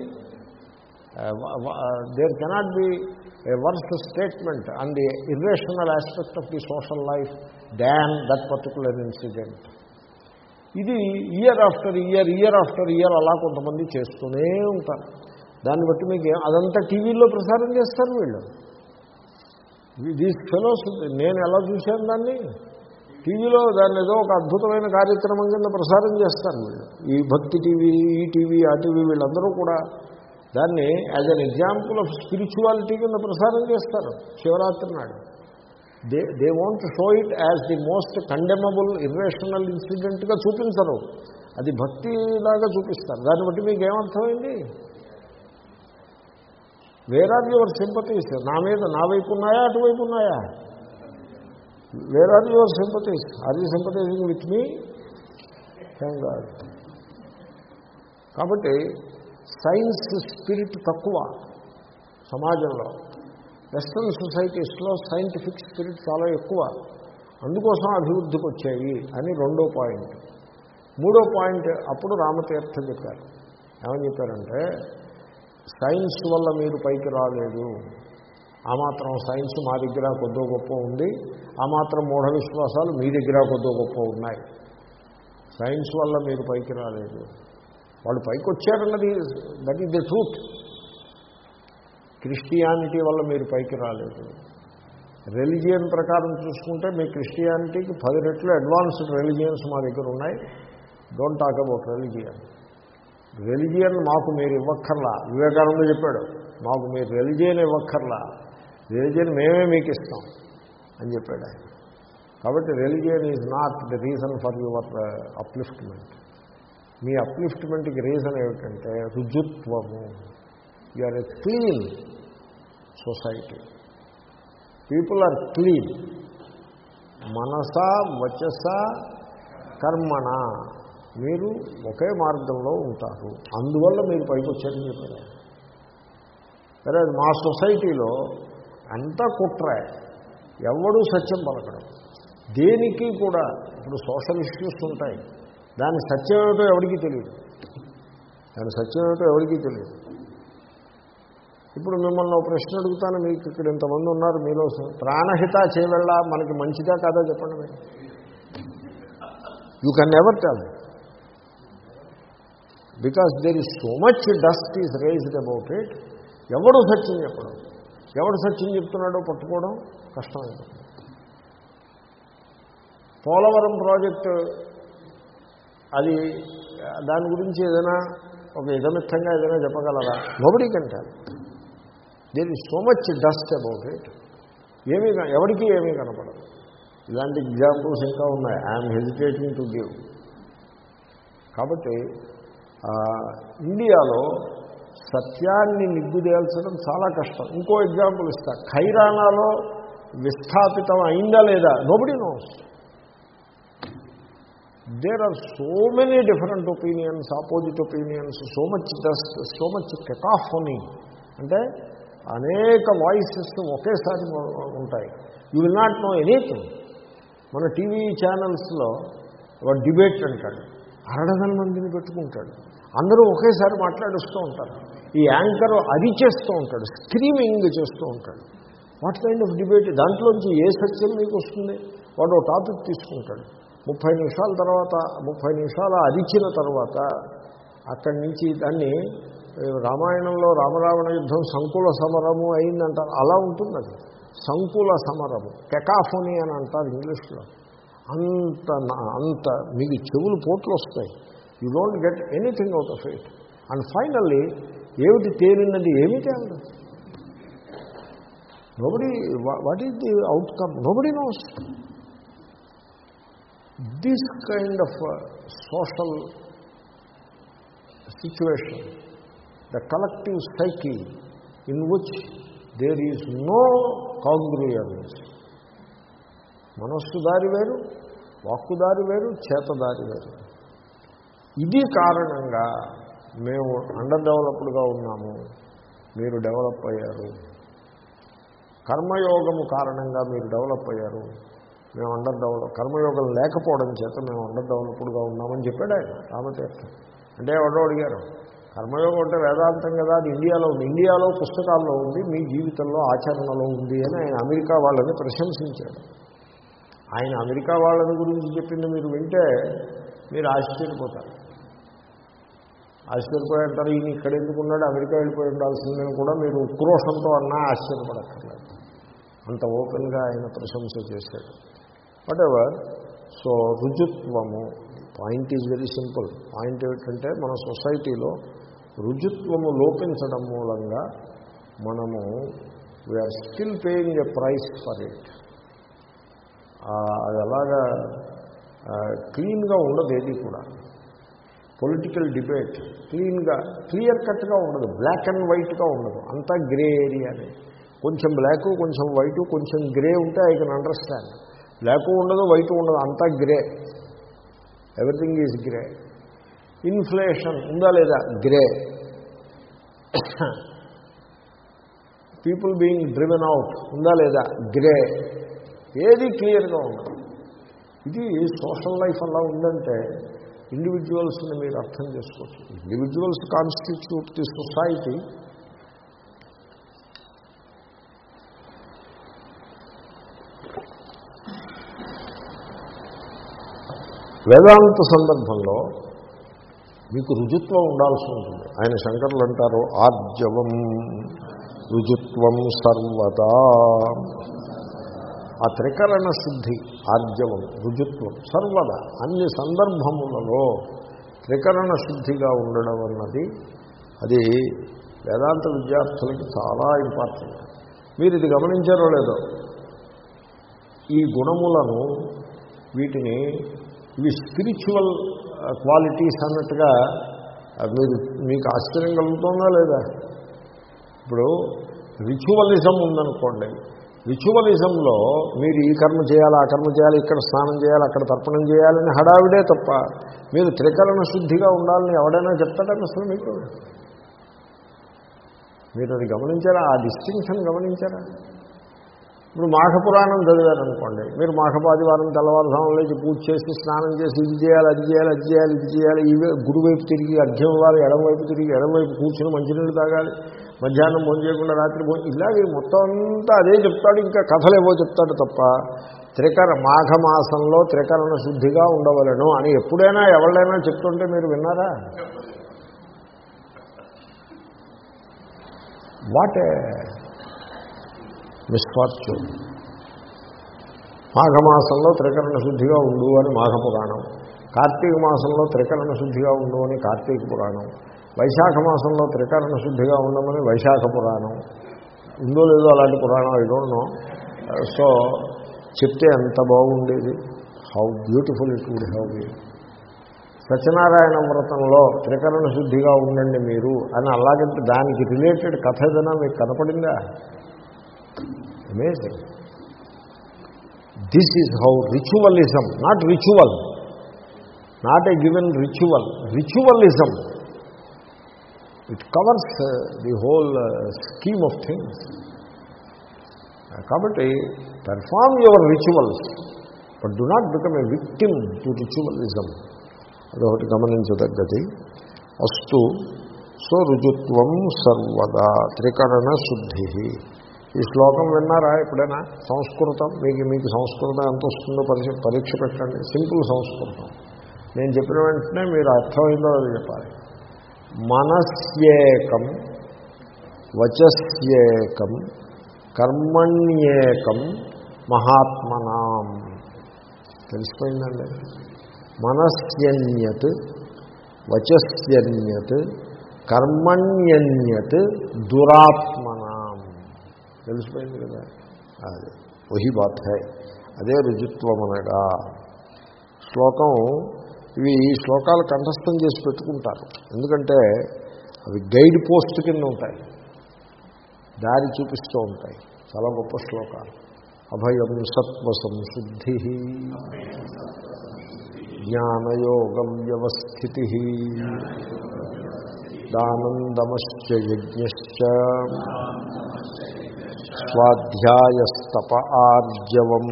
There cannot be a worse statement and the irrational aspect of the social life than that particular incident ఇది year after year year after year అలా కొంతమంది చేస్తూనే ఉంటారు. దాన్ని బట్టి మీకు అదంతా టీవీలో ప్రసారం చేస్తారు వీళ్ళు. దీస్ ఫెలోస్ నేను ఎలా చూశాను దాన్ని? టీవీలో దాన్ని ఏదో ఒక అద్భుతమైన కార్యక్రమం కింద ప్రసారం చేస్తారు వీళ్ళు. ఈ భక్తి టీవీ ఈ టీవీ ఆ టీవీ వీళ్ళందరూ కూడా దాన్ని as an example of spirituality కింద ప్రసారం చేస్తారు. శివరాత్రి నాడు. They they want show it as the most condemnable irrational ఇన్సిడెంట్గా చూపించరు. అది భక్తిలాగా చూపిస్తారు. దాన్ని బట్టి మీకు ఏమర్థమైంది? వేర్ ఆర్ యువర్ సింపతీస్ నా మీద నా వైపు ఉన్నాయా? అటువైపు ఉన్నాయా? Where are your sympathies are you sympathising with me thank God కాబట్టి సైన్స్ స్పిరిట్ తక్కువ సమాజంలో. వెస్ట్రన్ సొసైటీస్లో సైంటిఫిక్ స్పిరిట్ చాలా ఎక్కువ. అందుకోసం అభివృద్ధికి వచ్చాయి అని రెండో పాయింట్. మూడో పాయింట్ అప్పుడు రామతీర్థ చెప్పారు. ఏమని చెప్పారంటే సైన్స్ వల్ల మీరు పైకి రాలేదు. ఆ మాత్రం సైన్స్ మా దగ్గర కొద్దో గొప్ప ఉంది. ఆ మాత్రం మూఢ విశ్వాసాలు మీ దగ్గర కొద్దో గొప్ప ఉన్నాయి. సైన్స్ వల్ల మీరు పైకి రాలేదు. వాళ్ళు పైకి వచ్చారన్నది that is the truth Christianity వల్ల మీరు పైకి రాలేదు. రిలిజియన్ ప్రకారం చూసుకుంటే మీ క్రిస్టియానిటీకి పది రెట్లు అడ్వాన్స్డ్ రిలిజియన్స్ మా దగ్గర ఉన్నాయి. Don't talk about religion religion మాకు మీరు ఇవ్వక్కర్లా. వివేకానంద చెప్పాడు మాకు మీరు రిలిజియన్ ఇవ్వక్కర్లా. రిలిజియన్ మేమే మీకు ఇస్తాం అని చెప్పాడు ఆయన. కాబట్టి religion is not the reason for your upliftment. మీ అప్లిఫ్ట్మెంట్కి రీజన్ ఏమిటంటే రుజుత్వము. You are a clean society people are clean మనస వచస కర్మణ మీరు ఒకే మార్గంలో ఉంటారు. అందువల్ల మీరు పైకి వచ్చారని చెప్పారు సరే మా సొసైటీలో అంతా కుట్రే. ఎవడూ సత్యం పలకడం. దేనికి కూడా ఇప్పుడు సోషల్ ఇష్యూస్ ఉంటాయి. దాని సత్యం ఏమిటో ఎవరికీ తెలియదు. దాని సత్యం ఏమిటో ఎవరికీ తెలియదు. ఇప్పుడు మిమ్మల్ని ఒక ప్రశ్న అడుగుతాను మీకు ఇక్కడ ఇంతమంది ఉన్నారు మీలో ప్రాణహిత చేయవెళ్ళ మనకి మంచిదా కాదా చెప్పండి మీరు. You can ever tell because there is so much dust is raised about it ఎవడు సత్యం చెప్పడం. ఎవడు సత్యం చెప్తున్నాడో పట్టుకోవడం కష్టమైపోతుంది పోలవరం ప్రాజెక్టు అది దాని గురించి ఏదైనా ఒక ఇదమిత్తంగా ఏదైనా చెప్పగలరా? Nobody కంటారు there is so much dust about it ఏమీ ఎవరికి ఏమీ కనపడదు. ఇలాంటి ఎగ్జాంపుల్స్ ఇంకా ఉన్నాయి. ఐఎమ్ హెజిటేటింగ్ టు గివ్ కాబట్టి ఇండియాలో సత్యాన్ని నిగ్గుదేల్చడం చాలా కష్టం. ఇంకో ఎగ్జాంపుల్ ఇస్తా. ఖైరానాలో విస్థాపితం అయిందా లేదా? Nobody knows there are so many different opinions opposite opinions so much dust so much cacophony అంటే అనేక వాయిసెస్ ఒకేసారి ఉంటాయి. You will not know anything మన టీవీ ఛానల్స్లో వాడు డిబేట్ అంటాడు. అరడదల మందిని పెట్టుకుంటాడు. అందరూ ఒకేసారి మాట్లాడుస్తూ ఉంటారు. ఈ యాంకర్ అది చేస్తూ ఉంటాడు స్క్రీమింగ్ చేస్తూ ఉంటాడు. వాట్ కైండ్ ఆఫ్ డిబేట్ దాంట్లోంచి ఏ సత్యం మీకు వస్తుంది? వాడు ఒక టాపిక్ తీసుకుంటాడు. ముప్పై నిమిషాల తర్వాత ముప్పై నిమిషాల అరిచిన తర్వాత అక్కడి నుంచి దాన్ని రామాయణంలో రామరావణ యుద్ధం సంకుల సమరము అయిందంటారు అలా ఉంటుంది అది సంకుల సమరము. కెకాఫోనీ అని అంటారు ఇంగ్లీష్లో. అంత నా- అంత మీకు చెవులు పోట్లు వస్తాయి. You don't get anything out of it. And finally ఏమిటి తేలినది ఏమీ తేలదు. Nobody what is the outcome nobody knows this kind of social situation the collective psyche in which there is no congruence మనస్సు దారి వేరు వాక్కు దారి వేరు చేత దారి వేరు ఇది కారణంగా మేము అండర్ డెవలప్డ్గా ఉన్నాము. మీరు డెవలప్ అయ్యారు. కర్మయోగము కారణంగా మీరు డెవలప్ అయ్యారు. మేము అండర్ డెవలప్ కర్మయోగం లేకపోవడం చేత మేము అండర్ డెవలప్డ్గా ఉన్నామని చెప్పాడు ఆయన రామతీర్థం. అంటే ఎవడో అడిగారు కర్మయోగం అంటే వేదాంతం కదా అది ఇండియాలో ఉంది ఇండియాలో పుస్తకాల్లో ఉంది మీ జీవితంలో ఆచరణలో ఉంది అని ఆయన అమెరికా వాళ్ళని ప్రశంసించాడు. ఆయన అమెరికా వాళ్ళని గురించి చెప్పింది మీరు వింటే మీరు ఆశ్చర్యపోతారు. ఆశ్చర్యపోయి అంటారు ఈయన ఇక్కడ ఎందుకున్నాడు అమెరికా వెళ్ళిపోయి ఉండాల్సిందని కూడా మీరు ఉక్రోషంతో అన్నా ఆశ్చర్యపడక్కర్లేదు. అంత ఓపెన్గా ఆయన ప్రశంస చేశాడు. Whatever so రుజుత్వము point is very simple. Point ఏమిటంటే మన సొసైటీలో రుజుత్వము లోపించడం మూలంగా మనము we are still paying a price for it అది అలాగా క్లీన్గా ఉండదు ఏది కూడా. పొలిటికల్ డిబేట్ క్లీన్గా క్లియర్ కట్గా ఉండదు బ్లాక్ అండ్ వైట్గా ఉండదు. అంతా గ్రే ఏరియానే కొంచెం బ్లాక్ కొంచెం వైటు కొంచెం గ్రే ఉంటే ఐ కెన్ అండర్స్టాండ్ బ్లాక్ ఉండదు వైట్ ఉండదు అంతా grey everything is grey inflation ఉందా లేదా? Grey people being driven out ఉందా లేదా? గ్రే ఏది క్లియర్గా ఉండదు. ఇది సోషల్ లైఫ్ అలా ఉందంటే ఇండివిజువల్స్ని మీరు అర్థం చేసుకోవచ్చు. Individuals constitute the society Vedanta సందర్భంలో మీకు రుజుత్వం ఉండాల్సి ఉంటుంది. ఆయన శంకరులు అంటారు ఆర్జవం రుజుత్వం సర్వదా. ఆ త్రికరణ శుద్ధి ఆర్జవం రుజుత్వం సర్వదా అన్ని సందర్భములలో త్రికరణ శుద్ధిగా ఉండడం అన్నది అది వేదాంత విద్యార్థులకి చాలా ఇంపార్టెంట్ మీరు ఇది గమనించారో లేదో? ఈ గుణములను వీటిని ఇవి స్పిరిచువల్ క్వాలిటీస్ uh, అన్నట్టుగా uh, మీరు మీకు ఆశ్చర్యం కలుగుతుందా లేదా? ఇప్పుడు రిచువలిజం ఉందనుకోండి. రిచువలిజంలో మీరు ఈ కర్మ చేయాలి ఆ కర్మ చేయాలి ఇక్కడ స్నానం చేయాలి అక్కడ తర్పణం చేయాలని హడావిడే తప్ప మీరు త్రికరణ శుద్ధిగా ఉండాలని ఎవడైనా చెప్తాడని అసలు మీకు? మీరు అది గమనించారా? ఆ డిస్టింక్షన్ గమనించారా? ఇప్పుడు మాఘపురాణం చదివారనుకోండి మీరు మాఘపాదివారం తెల్లవారుధామం లేచి పూజ చేసి స్నానం చేసి ఇది చేయాలి అది చేయాలి అది చేయాలి ఇది చేయాలి ఇవి గుడివైపు తిరిగి అర్ధం ఇవ్వాలి ఎడమవైపు తిరిగి ఎడమవైపు కూర్చుని మంచినీళ్ళు తాగాలి మధ్యాహ్నం భోజనం చేయకుండా రాత్రి భోజనం ఇలాగే మొత్తం అంతా అదే చెప్తాడు ఇంకా కథలేవో చెప్తాడు తప్ప త్రికర మాఘమాసంలో త్రికరణ శుద్ధిగా ఉండవలను అని ఎప్పుడైనా ఎవరైనా చెప్తుంటే మీరు విన్నారా? వాటే మిస్ఫార్చ్యూన్ మాఘమాసంలో త్రికరణ శుద్ధిగా ఉండు అని మాఘ పురాణం కార్తీక మాసంలో త్రికరణ శుద్ధిగా ఉండు అని కార్తీక పురాణం. వైశాఖ మాసంలో త్రికరణ శుద్ధిగా ఉండమని వైశాఖ పురాణం. ఉందో లేదో అలాంటి పురాణం ఐ డోంట్ నో సో చెప్తే ఎంత బాగుండేది. How beautiful it would have be Satyanarayana వ్రతంలో త్రికరణ శుద్ధిగా ఉండండి మీరు అని అలాగంటే దానికి రిలేటెడ్ కథ ఏదైనా మీకు కనపడిందా? Amazing this is how ritualism not ritual not a given ritual ritualism it covers the whole scheme of things కాబట్టి perform your rituals but do not become a victim to ritualism అదొకటి గమనించదగ్గది. అస్తు so రుజుత్వం సర్వదా త్రికరణ శుద్ధి ఈ శ్లోకం విన్నారా ఎప్పుడైనా? సంస్కృతం మీకు మీకు సంస్కృతం ఎంత వస్తుందో పరీక్ష పరీక్ష పెట్టండి. సింపుల్ సంస్కృతం. నేను చెప్పిన వెంటనే మీరు అర్థమైందో అది చెప్పాలి. మనస్యేకం వచస్యేకం కర్మణ్యేకం మహాత్మనాం. తెలిసిపోయిందండి? మనస్యన్యత్ వచస్యన్యత్ కర్మణ్యన్యత్ దురాత్మ తెలిసిపోయింది కదా. అది వహి బాత్ హై అదే రుజుత్వం అనగా శ్లోకం ఇవి ఈ శ్లోకాలు కంఠస్థం చేసి పెట్టుకుంటారు. ఎందుకంటే అవి గైడ్ పోస్ట్ కింద ఉంటాయి. దారి చూపిస్తూ ఉంటాయి. చాలా గొప్ప శ్లోకాలు. అభయం సత్వ సంశుద్ధి జ్ఞానయోగం వ్యవస్థితి. దానందమశ్చ యజ్ఞ స్వాధ్యాయస్తప ఆర్జవం.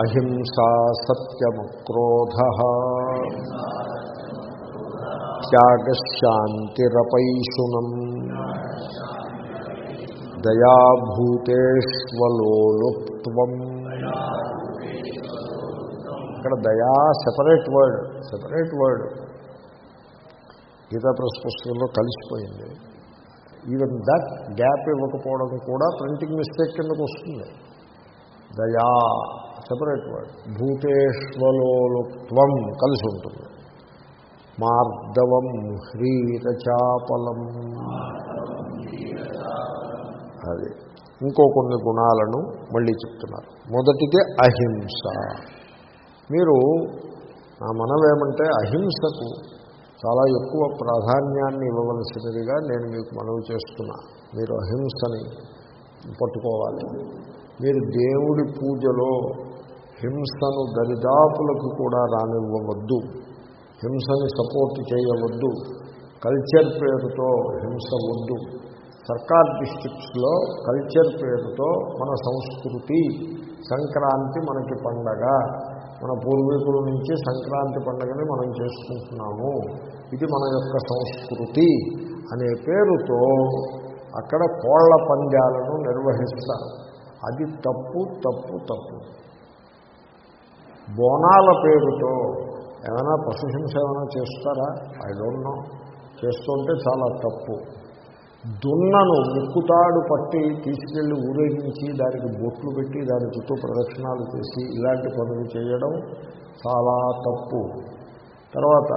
అహింసా సత్యమక్రోధ. త్యాగశాంతిరపైశునం. దయాభూతేష్వలోలుప్త్వం. ఇక్కడ దయా separate word separate word. Gita Press పుస్తకంలో కలిసిపోయింది. ఈవెన్ దట్ గ్యాప్ ఇవ్వకపోవడం కూడా ప్రింటింగ్ మిస్టేక్ కిందకు వస్తుంది. దయా సెపరేట్ వర్డ్ భూతేష్వలోలుత్వం కలిసి ఉంటుంది. మార్దవం హ్రీరచాపలం అది. ఇంకో కొన్ని గుణాలను మళ్ళీ చెప్తున్నారు. మొదటిది అహింస. మీరు నా మనవేమంటే అహింసకు చాలా ఎక్కువ ప్రాధాన్యాన్ని ఇవ్వవలసినదిగా నేను మీకు మనవి చేస్తున్నా. మీరు అహింసని పట్టుకోవాలి. మీరు దేవుడి పూజలో హింసను దరిదాపులకు కూడా రానివ్వవద్దు. హింసని సపోర్ట్ చేయవద్దు. కల్చర్ పేరుతో హింస వద్దు. సర్కార్ డిస్ట్రిక్ట్స్లో కల్చర్ పేరుతో మన సంస్కృతి సంక్రాంతి మనకి పండగ. మన పూర్వీకుల నుంచి సంక్రాంతి పండుగని మనం చేసుకుంటున్నాము. ఇది మన యొక్క సంస్కృతి అనే పేరుతో అక్కడ కోళ్ళ పందాలను నిర్వహిస్తారు. అది తప్పు తప్పు తప్పు. బోనాల పేరుతో ఏమైనా పశుహింస ఏమైనా చేస్తారా? ఐ డోంట్ నో చేస్తుంటే చాలా తప్పు. దున్నను ముక్కుతాడు పట్టి తీసుకెళ్ళి ఊరేగించి దానికి బొట్లు పెట్టి దాని చుట్టూ ప్రదక్షిణాలు చేసి ఇలాంటి పనులు చేయడం చాలా తప్పు. తర్వాత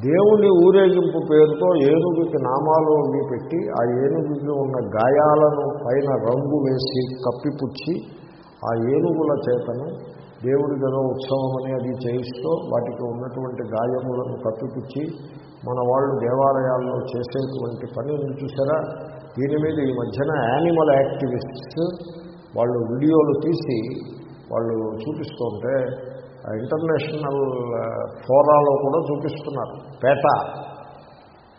దేవుని ఊరేగింపు పేరుతో ఏనుగుకి నామాలు ఉండి పెట్టి ఆ ఏనుగుకి ఉన్న గాయాలను పైన రంగు వేసి కప్పిపుచ్చి ఆ ఏనుగుల చేతను దేవుడికి ఏదో ఉత్సవం అని అది చేయిస్తూ వాటికి ఉన్నటువంటి గాయములను కప్పిపుచ్చి మన వాళ్ళు దేవాలయాల్లో చేసేటువంటి పని. చూసారా దీని మీద ఈ మధ్యన యానిమల్ యాక్టివిస్ట్స్ వాళ్ళు వీడియోలు తీసి వాళ్ళు చూపిస్తుంటే ఇంటర్నేషనల్ ఫోరాలో కూడా చూపిస్తున్నారు. PETA.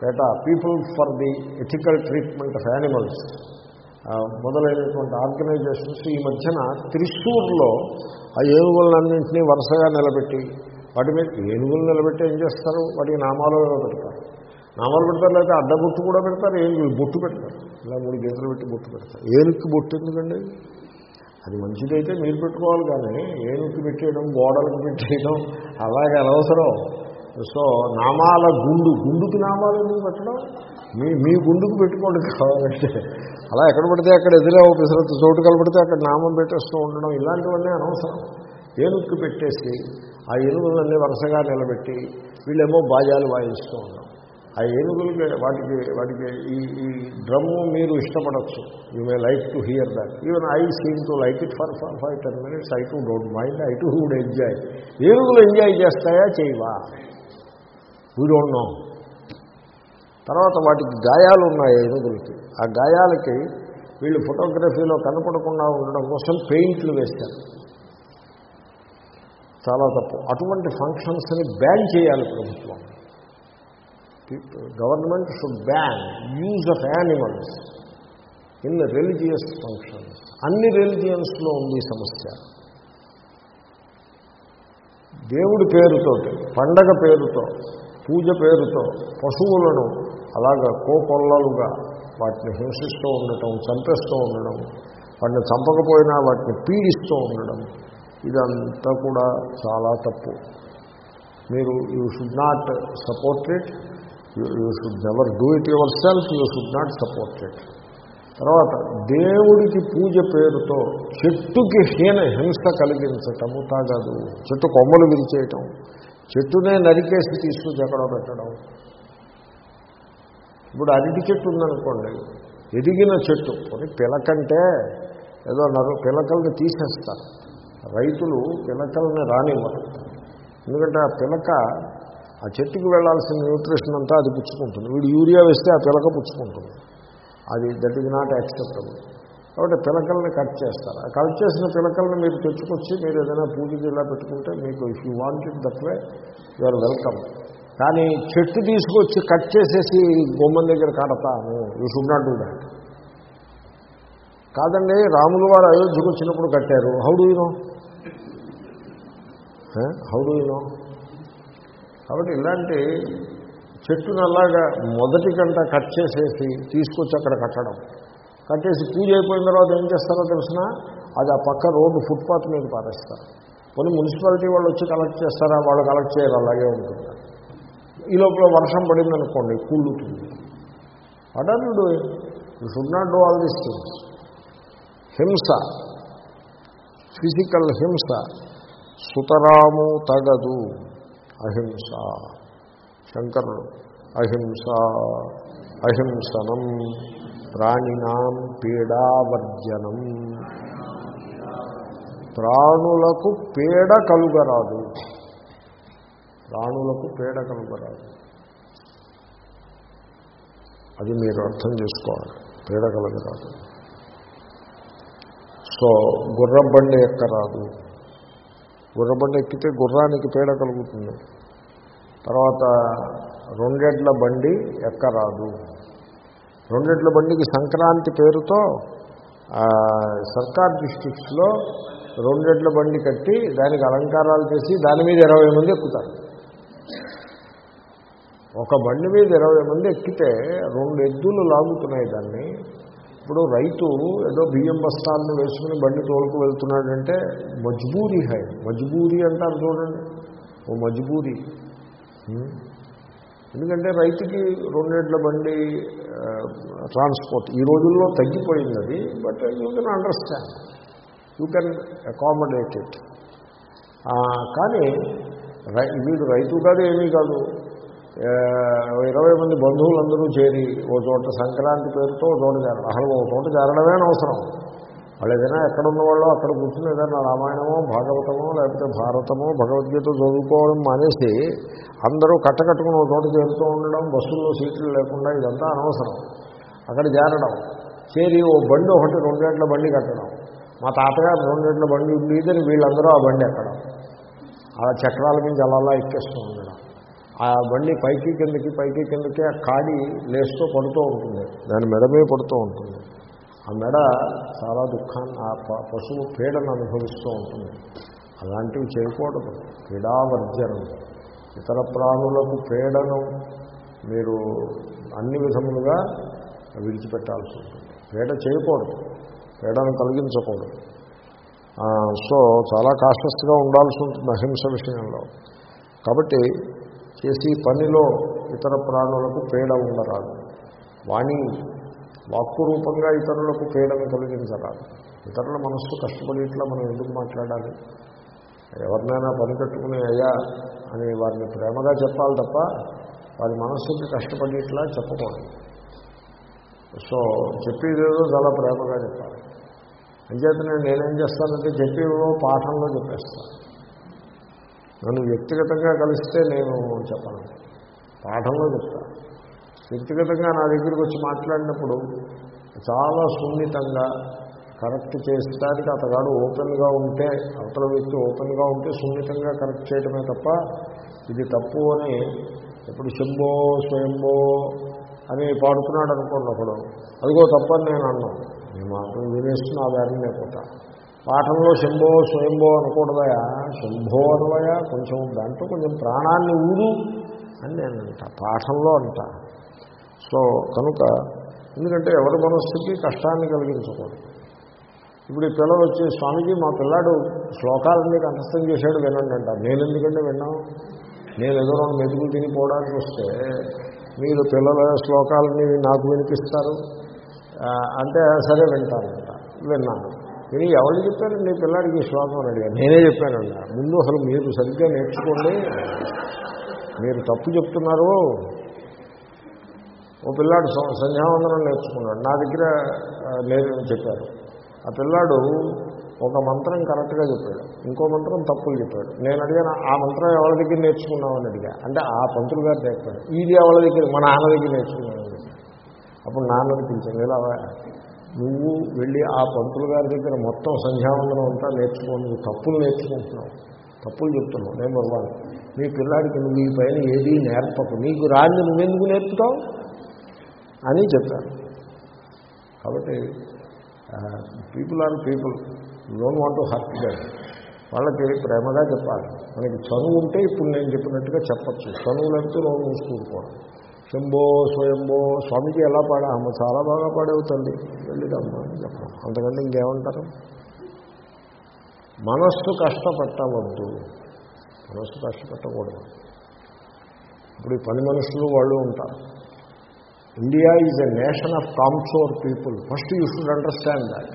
PETA people for the ethical treatment of animals. మొదలైనటువంటి ఆర్గనైజేషన్స్ ఈ మధ్యన త్రిశూర్లో ఆ ఏనుగులన్నింటినీ వరుసగా నిలబెట్టి వాటి మీద ఏనుగులు నిలబెట్టి ఏం చేస్తారు? వాటికి నామాలు పెడతారు. నామాలు పెడతారు లేకపోతే అడ్డబొట్టు కూడా పెడతారు ఏనుగులు బొట్టు పెడతారు. ఇలా మూడు గీతలు పెట్టి బొట్టు పెడతారు. ఏనుక్కి బొట్టు ఎందుకండి? అది మంచిదైతే మీరు పెట్టుకోవాలి కానీ ఏనుక్కి పెట్టేయడం గోడలకు పెట్టేయడం అలాగే అనవసరం. సో నామాల గుండు గుండుకి నామాలు ఎందుకు పెట్టడం? మీ మీ గుండుకు పెట్టుకోండి కావాలంటే. అలా ఎక్కడ పడితే అక్కడ ఎదురే పిసరత్తు చోటు కలపడితే అక్కడ నామం పెట్టేస్తూ ఉండడం ఇలాంటివన్నీ అనవసరం. ఏనుగుకి పెట్టేసి ఆ ఏనుగులన్నీ వరుసగా నిలబెట్టి వీళ్ళేమో బాజాలు వాయిస్తూ ఉండడం. ఆ ఏనుగులకి వాటికి వాటికి ఈ ఈ డ్రమ్ము మీరు ఇష్టపడచ్చు. You may like to hear that. Even I seem to like it for for five ten minutes. I too don't mind. I too would enjoy. ఏనుగులు ఎంజాయ్ చేస్తాయా చేయవా? We don't know. తర్వాత వాటికి గాయాలు ఉన్నాయి ఏనుగులకి ఆ గాయాలకి వీళ్ళు ఫోటోగ్రఫీలో కనపడకుండా ఉండడం కోసం పెయింట్లు వేస్తారు. చాలా తప్పు. అటువంటి ఫంక్షన్స్ని బ్యాన్ చేయాలి ప్రభుత్వం. Government should ban use of animals in religious functions. అన్ని రిలీజియన్స్లో ఉంది సమస్య. దేవుడి పేరుతో పండగ పేరుతో పూజ పేరుతో పశువులను అలాగా కోకొల్లలుగా వాటిని హింసిస్తూ ఉండటం చంపేస్తూ ఉండడం వాటిని చంపకపోయినా వాటిని పీడిస్తూ ఉండడం ఇదంతా కూడా చాలా తప్పు. మీరు you should not support it you should never do it yourself you should not support it తర్వాత దేవుడికి పూజ పేరుతో చెట్టుకి హీన హింస కలిగించటము తాగదు. చెట్టు కొమ్మలు విరిచేయటం. చెట్టునే నరికేసి తీసుకొచ్చి ఎక్కడో పెట్టడం. ఇప్పుడు అరటి చెట్టు ఉందనుకోండి ఎదిగిన చెట్టు కొన్ని పిలకంటే ఏదో నరు పిలకల్ని తీసేస్తారు. రైతులు పిలకల్ని రానివ్వరు. ఎందుకంటే ఆ పిలక ఆ చెట్టుకి వెళ్ళాల్సిన న్యూట్రిషన్ అంతా అది పుచ్చుకుంటుంది. వీడు యూరియా వేస్తే ఆ పిలక పుచ్చుకుంటుంది. అది దట్ ఈజ్ నాట్ యాక్సెప్టబుల్. కాబట్టి పిలకల్ని కట్ చేస్తారు. ఆ కట్ చేసిన పిలకల్ని మీరు తెచ్చుకొచ్చి మీరు ఏదైనా పూజకి ఇలా పెట్టుకుంటే మీకు if you want it that way you are welcome కానీ చెట్టు తీసుకొచ్చి కట్ చేసేసి గుమ్మం దగ్గర కడతాను you should not do that కాదండి రాములు వారు అయోధ్యకు వచ్చినప్పుడు కట్టారు. How do you know how do you know కాబట్టి ఇలాంటి చెట్టును అలాగా మొదటి కంట కట్ చేసేసి తీసుకొచ్చి అక్కడ కట్టడం. కట్టేసి పూజ అయిపోయిన తర్వాత ఏం చేస్తారో తెలిసిన? అది ఆ పక్క రోడ్డు ఫుట్పాత్ మీద పారేస్తారు. కొన్ని మున్సిపాలిటీ వాళ్ళు వచ్చి కలెక్ట్ చేస్తారా? వాళ్ళు కలెక్ట్ చేయరు అలాగే ఉంటుంది. ఈ లోపల వర్షం పడింది అనుకోండి కూలుతుంది what you you should not do all these things హింస. ఫిజికల్ హింస. సుతరాము తగదు అహింస. శంకరుడు అహింస అహింసనం. ప్రాణినాం పీడావర్జనం. ప్రాణులకు పీడ కలుగరాదు. ప్రాణులకు పీడ కలుగరాదు. అది మీరు అర్థం చేసుకోవాలి. పీడ కలగరాదు. సో గుర్రబండి ఎక్కరాదు. గుర్రబండి ఎక్కితే గుర్రానికి పీడ కలుగుతుంది. తర్వాత రెండెడ్ల బండి ఎక్కరాదు. రెండిట్ల బండికి సంక్రాంతి పేరుతో సర్కార్ డిస్టిక్స్లో రెండెడ్ల బండి కట్టి దానికి అలంకారాలు చేసి దాని మీద ఇరవై మంది ఎక్కుతారు. ఒక బండి మీద ఇరవై మంది ఎక్కితే రెండు ఎద్దులు లాగుతున్నాయి దాన్ని. ఇప్పుడు రైతు ఏదో బియ్యం బస్తాలను వేసుకుని బండి తోలుకు వెళ్తున్నాడంటే మజ్బూరి హై. మజ్బూరి అంటారు చూడండి. ఓ మజ్బూరి. ఎందుకంటే రైతుకి రెండేళ్ళ బండి ట్రాన్స్పోర్ట్ ఈ రోజుల్లో తగ్గిపోయింది అది. But you can understand you can accommodate it కానీ వీడు రైతు కాదు ఏమీ కాదు. ఇరవై మంది బంధువులందరూ చేరి ఓ చోట సంక్రాంతి పేరుతో ఓ చోట చేరడం అసలు ఓ చోట చేరడమే అవసరం వాళ్ళు ఏదైనా ఎక్కడున్న వాళ్ళు అక్కడ కూర్చుని ఏదైనా రామాయణమో భాగవతమో లేకపోతే భారతమో భగవద్గీత చదువుకోవడం మానేసి అందరూ కట్టకట్టుకుని ఒక చోట చేరుతూ ఉండడం బస్సుల్లో సీట్లు లేకుండా ఇదంతా అనవసరం. అక్కడ చేరడం. చేరి ఓ బండి ఒకటి రెండేట్ల బండి కట్టడం. మా తాతగారు రెండేట్ల బండి ఉండేదని వీళ్ళందరూ ఆ బండి ఎక్కడం. అలా చక్రాల నుంచి అలా అలా ఎక్కేస్తూ ఉండడం. ఆ బండి పైకి కిందకి పైకి కిందకి ఆ కాడి లేస్తూ పడుతూ ఉంటుంది. దాని మెడమే పడుతూ ఉంటుంది. ఆ మెడ చాలా దుఃఖాన్ని ఆ పశువు పీడను అనుభవిస్తూ ఉంటుంది. అలాంటివి చేయకూడదు. పీడావర్జనం ఇతర ప్రాణులకు పీడను మీరు అన్ని విధములుగా విడిచిపెట్టాల్సి ఉంటుంది. పీడ చేయకూడదు. పీడను కలిగించకూడదు. సో చాలా కాషస్గా ఉండాల్సి ఉంటుంది అహింస విషయంలో. కాబట్టి చేసి పనిలో ఇతర ప్రాణులకు పీడ ఉండరాదు. వాణి వాక్కు రూపంగా ఇతరులకు పీడను కలిగించరాదు ఇతరుల మనస్సు కష్టపడి ఇట్లా మనం ఎందుకు మాట్లాడాలి? ఎవరినైనా పని కట్టుకుని అయ్యా అని వారిని ప్రేమగా చెప్పాలి తప్ప వారి మనస్సుకి కష్టపడి ఇట్లా చెప్పకూడదు. సో చెప్పేదేదో చాలా ప్రేమగా చెప్పాలి. అంచేతనే నేనేం చేస్తానంటే చెప్పేవో పాఠంలో చెప్పేస్తాను. నన్ను వ్యక్తిగతంగా కలిస్తే నేను చెప్పను. పాఠంలో చెప్తాను. వ్యక్తిగతంగా నా దగ్గరికి వచ్చి మాట్లాడినప్పుడు చాలా సున్నితంగా కరెక్ట్ చేసడానికి అతగాడు ఓపెన్గా ఉంటే అవతల వ్యక్తి ఓపెన్గా ఉంటే సున్నితంగా కరెక్ట్ చేయడమే తప్ప ఇది తప్పు అని ఇప్పుడు శంభో స్వయంభో అని పాడుతున్నాడు అనుకోండి ఒకడు అదిగో తప్పని నేను అన్నాను. నేను మాత్రం వినేసి నా దారిని లేకపోతా పాఠంలో శంభో స్వయంభో అనకూడదయా? శంభో అనవయా? కొంచెం దాంట్లో కొంచెం ప్రాణాన్ని ఊదు అని నేను అంట. పాఠంలో అంట. సో కనుక ఎందుకంటే ఎవరి మనస్సుకి కష్టాన్ని కలిగించకూడదు. ఇప్పుడు ఈ పిల్లలు వచ్చి స్వామీజీ మా పిల్లాడు శ్లోకాలన్నీ కంఠస్థం చేశాడు వినండి అంట. నేను ఎందుకంటే విన్నాను? నేను ఏదో రెండు మెతుకులు తినిపోవడానికి వస్తే మీరు పిల్లల శ్లోకాలని నాకు వినిపిస్తారు? అంటే సరే వింటానంట. విన్నాను. విని ఎవరు చెప్పారండి? పిల్లాడికి ఈ శ్లోకం అని. అడిగాను నేనే చెప్పానండి ముందు అసలు మీరు సరిగ్గా నేర్చుకోండి. మీరు తప్పు చెప్తున్నారు ఓ పిల్లాడు సం- సంధ్యావందనం నేర్చుకున్నాడు. నా దగ్గర లేదని చెప్పారు. ఆ పిల్లాడు ఒక మంత్రం కరెక్ట్గా చెప్పాడు. ఇంకో మంత్రం తప్పులు చెప్పాడు. నేను అడిగాను ఆ మంత్రం ఎవరి దగ్గర నేర్చుకున్నామని అడిగా. అంటే ఆ పంతులు గారు నేర్పాడు ఇది ఎవరి దగ్గర? మా నాన్న దగ్గర నేర్చుకున్నాను అప్పుడు నాన్నని పిలిచాను ఇలా నువ్వు వెళ్ళి ఆ పంతులు గారి దగ్గర మొత్తం సంధ్యావందనం అంతా నేర్చుకో. నువ్వు తప్పులు నేర్చుకుంటున్నావు. తప్పులు చెప్తున్నావు. నేను వన్ మీ పిల్లాడికి నువ్వు ఈ పైన ఏదీ నేర్పకు. నీకు రాంది నువ్వెందుకు నేర్పుతావు? అని చెప్పారు. కాబట్టి people are people don't want to hurt them వాళ్ళకి ప్రేమగా చెప్పాలి. మనకి చనువు ఉంటే ఇప్పుడు నేను చెప్పినట్టుగా చెప్పచ్చు. చనువు లేకపోతే నోరు మూసుకుంటుకోవడం శంభో స్వయంభో స్వామికి ఎలా పాడా? అమ్మ చాలా బాగా పాడేవు తల్లి. వెళ్ళిదమ్మా అని చెప్పడం. అంతకంటే ఇంకేమంటారు? మనస్సు కష్టపెట్టవద్దు. మనస్సు కష్టపెట్టకూడదు. ఇప్పుడు ఈ పని మనుషులు వాళ్ళు ఉంటారు. India is a nation of kamchor people first you should understand that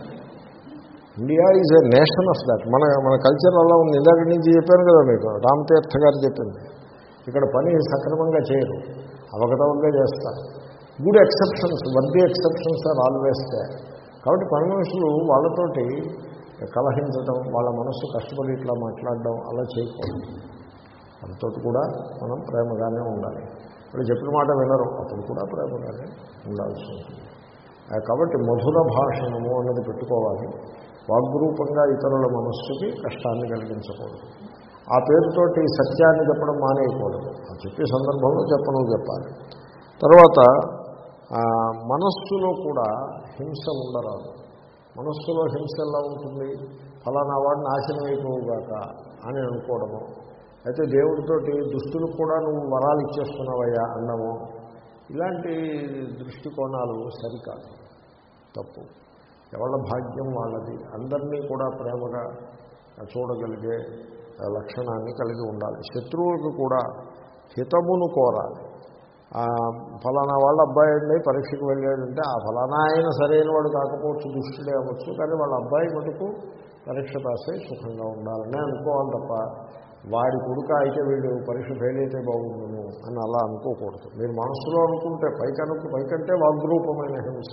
India is a nation of that మన మన కల్చర్ అలా ఉంది. ఇందాక నుంచి చెప్పాను కదా మీకు. రామతీర్థ గారు చెప్పింది. ఇక్కడ పని సక్రమంగా చేయరు. అవకతవకగా చేస్తారు. Good exceptions worthy exceptions are always they కాబట్టి పని మనుషులు వాళ్ళతోటి కలహించడం వాళ్ళ మనస్సు కష్టపడి ఇట్లా మాట్లాడడం అలా చేయకూడదు. వాళ్ళతో కూడా మనం ప్రేమగానే ఉండాలి. ఇప్పుడు చెప్పిన మాట వినరు. అప్పుడు కూడా ప్రేమగానే ఉండాల్సి ఉంటుంది. కాబట్టి మధుర భాషణము అన్నది పెట్టుకోవాలి. వాగ్రూపంగా ఇతరుల మనస్సుకి కష్టాన్ని కలిగించకూడదు. ఆ పేరుతోటి సత్యాన్ని చెప్పడం మానేయకూడదు. ఆ చెప్పే సందర్భంలో చెప్పను చెప్పాలి. తర్వాత మనస్సులో కూడా హింస ఉండరాదు. మనస్సులో హింస ఎలా ఉంటుంది? ఫలానా వాడిని నాశనం అయిపోవుగాక అని అనుకోవడము. అయితే దేవుడితోటి దుస్తులు కూడా నువ్వు వరాలు ఇచ్చేస్తున్నావయ్యా అన్నము ఇలాంటి దృష్టికోణాలు సరికాదు. తప్పు. ఎవళ్ళ భాగ్యం వాళ్ళది. అందరినీ కూడా ప్రేమగా చూడగలిగే లక్షణాన్ని కలిగి ఉండాలి. శత్రువులకు కూడా హితమును కోరాలి. ఫలానా వాళ్ళ అబ్బాయి అండి పరీక్షకు వెళ్ళాడంటే ఆ ఫలానా ఆయన సరైన వాడు కాకపోవచ్చు దుష్టుడే అవ్వచ్చు కానీ వాళ్ళ అబ్బాయి మటుకు పరీక్ష పాసే సుఖంగా ఉండాలని అనుకోవాలి తప్ప వాడి కొడుక అయితే వీడు పరీక్ష ఫెయిల్ అయితే బాగుండును అని అలా అనుకోకూడదు. మీరు మనస్సులో అనుకుంటే పైకనుకు పైకంటే వాగ్రూపమైన హింస.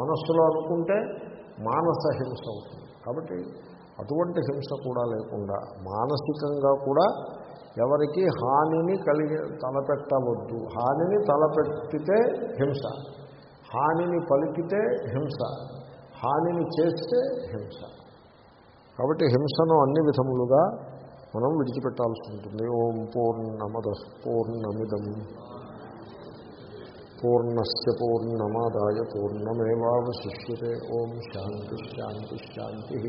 మనస్సులో అనుకుంటే మానస హింస అవుతుంది. కాబట్టి అటువంటి హింస కూడా లేకుండా మానసికంగా కూడా ఎవరికి హానిని కలిగి తలపెట్టవద్దు. హానిని తలపెట్టితే హింస. హానిని పలికితే హింస. హానిని చేస్తే హింస. కాబట్టి హింసను అన్ని విధములుగా మనం విడిచిపెట్టాల్సి ఉంటుంది. ఓం పూర్ణమద పూర్ణమిదం పూర్ణస్ పూర్ణమాదాయ పూర్ణమేవాశిష్యే ఓం శాంతి శాంతి శాంతి.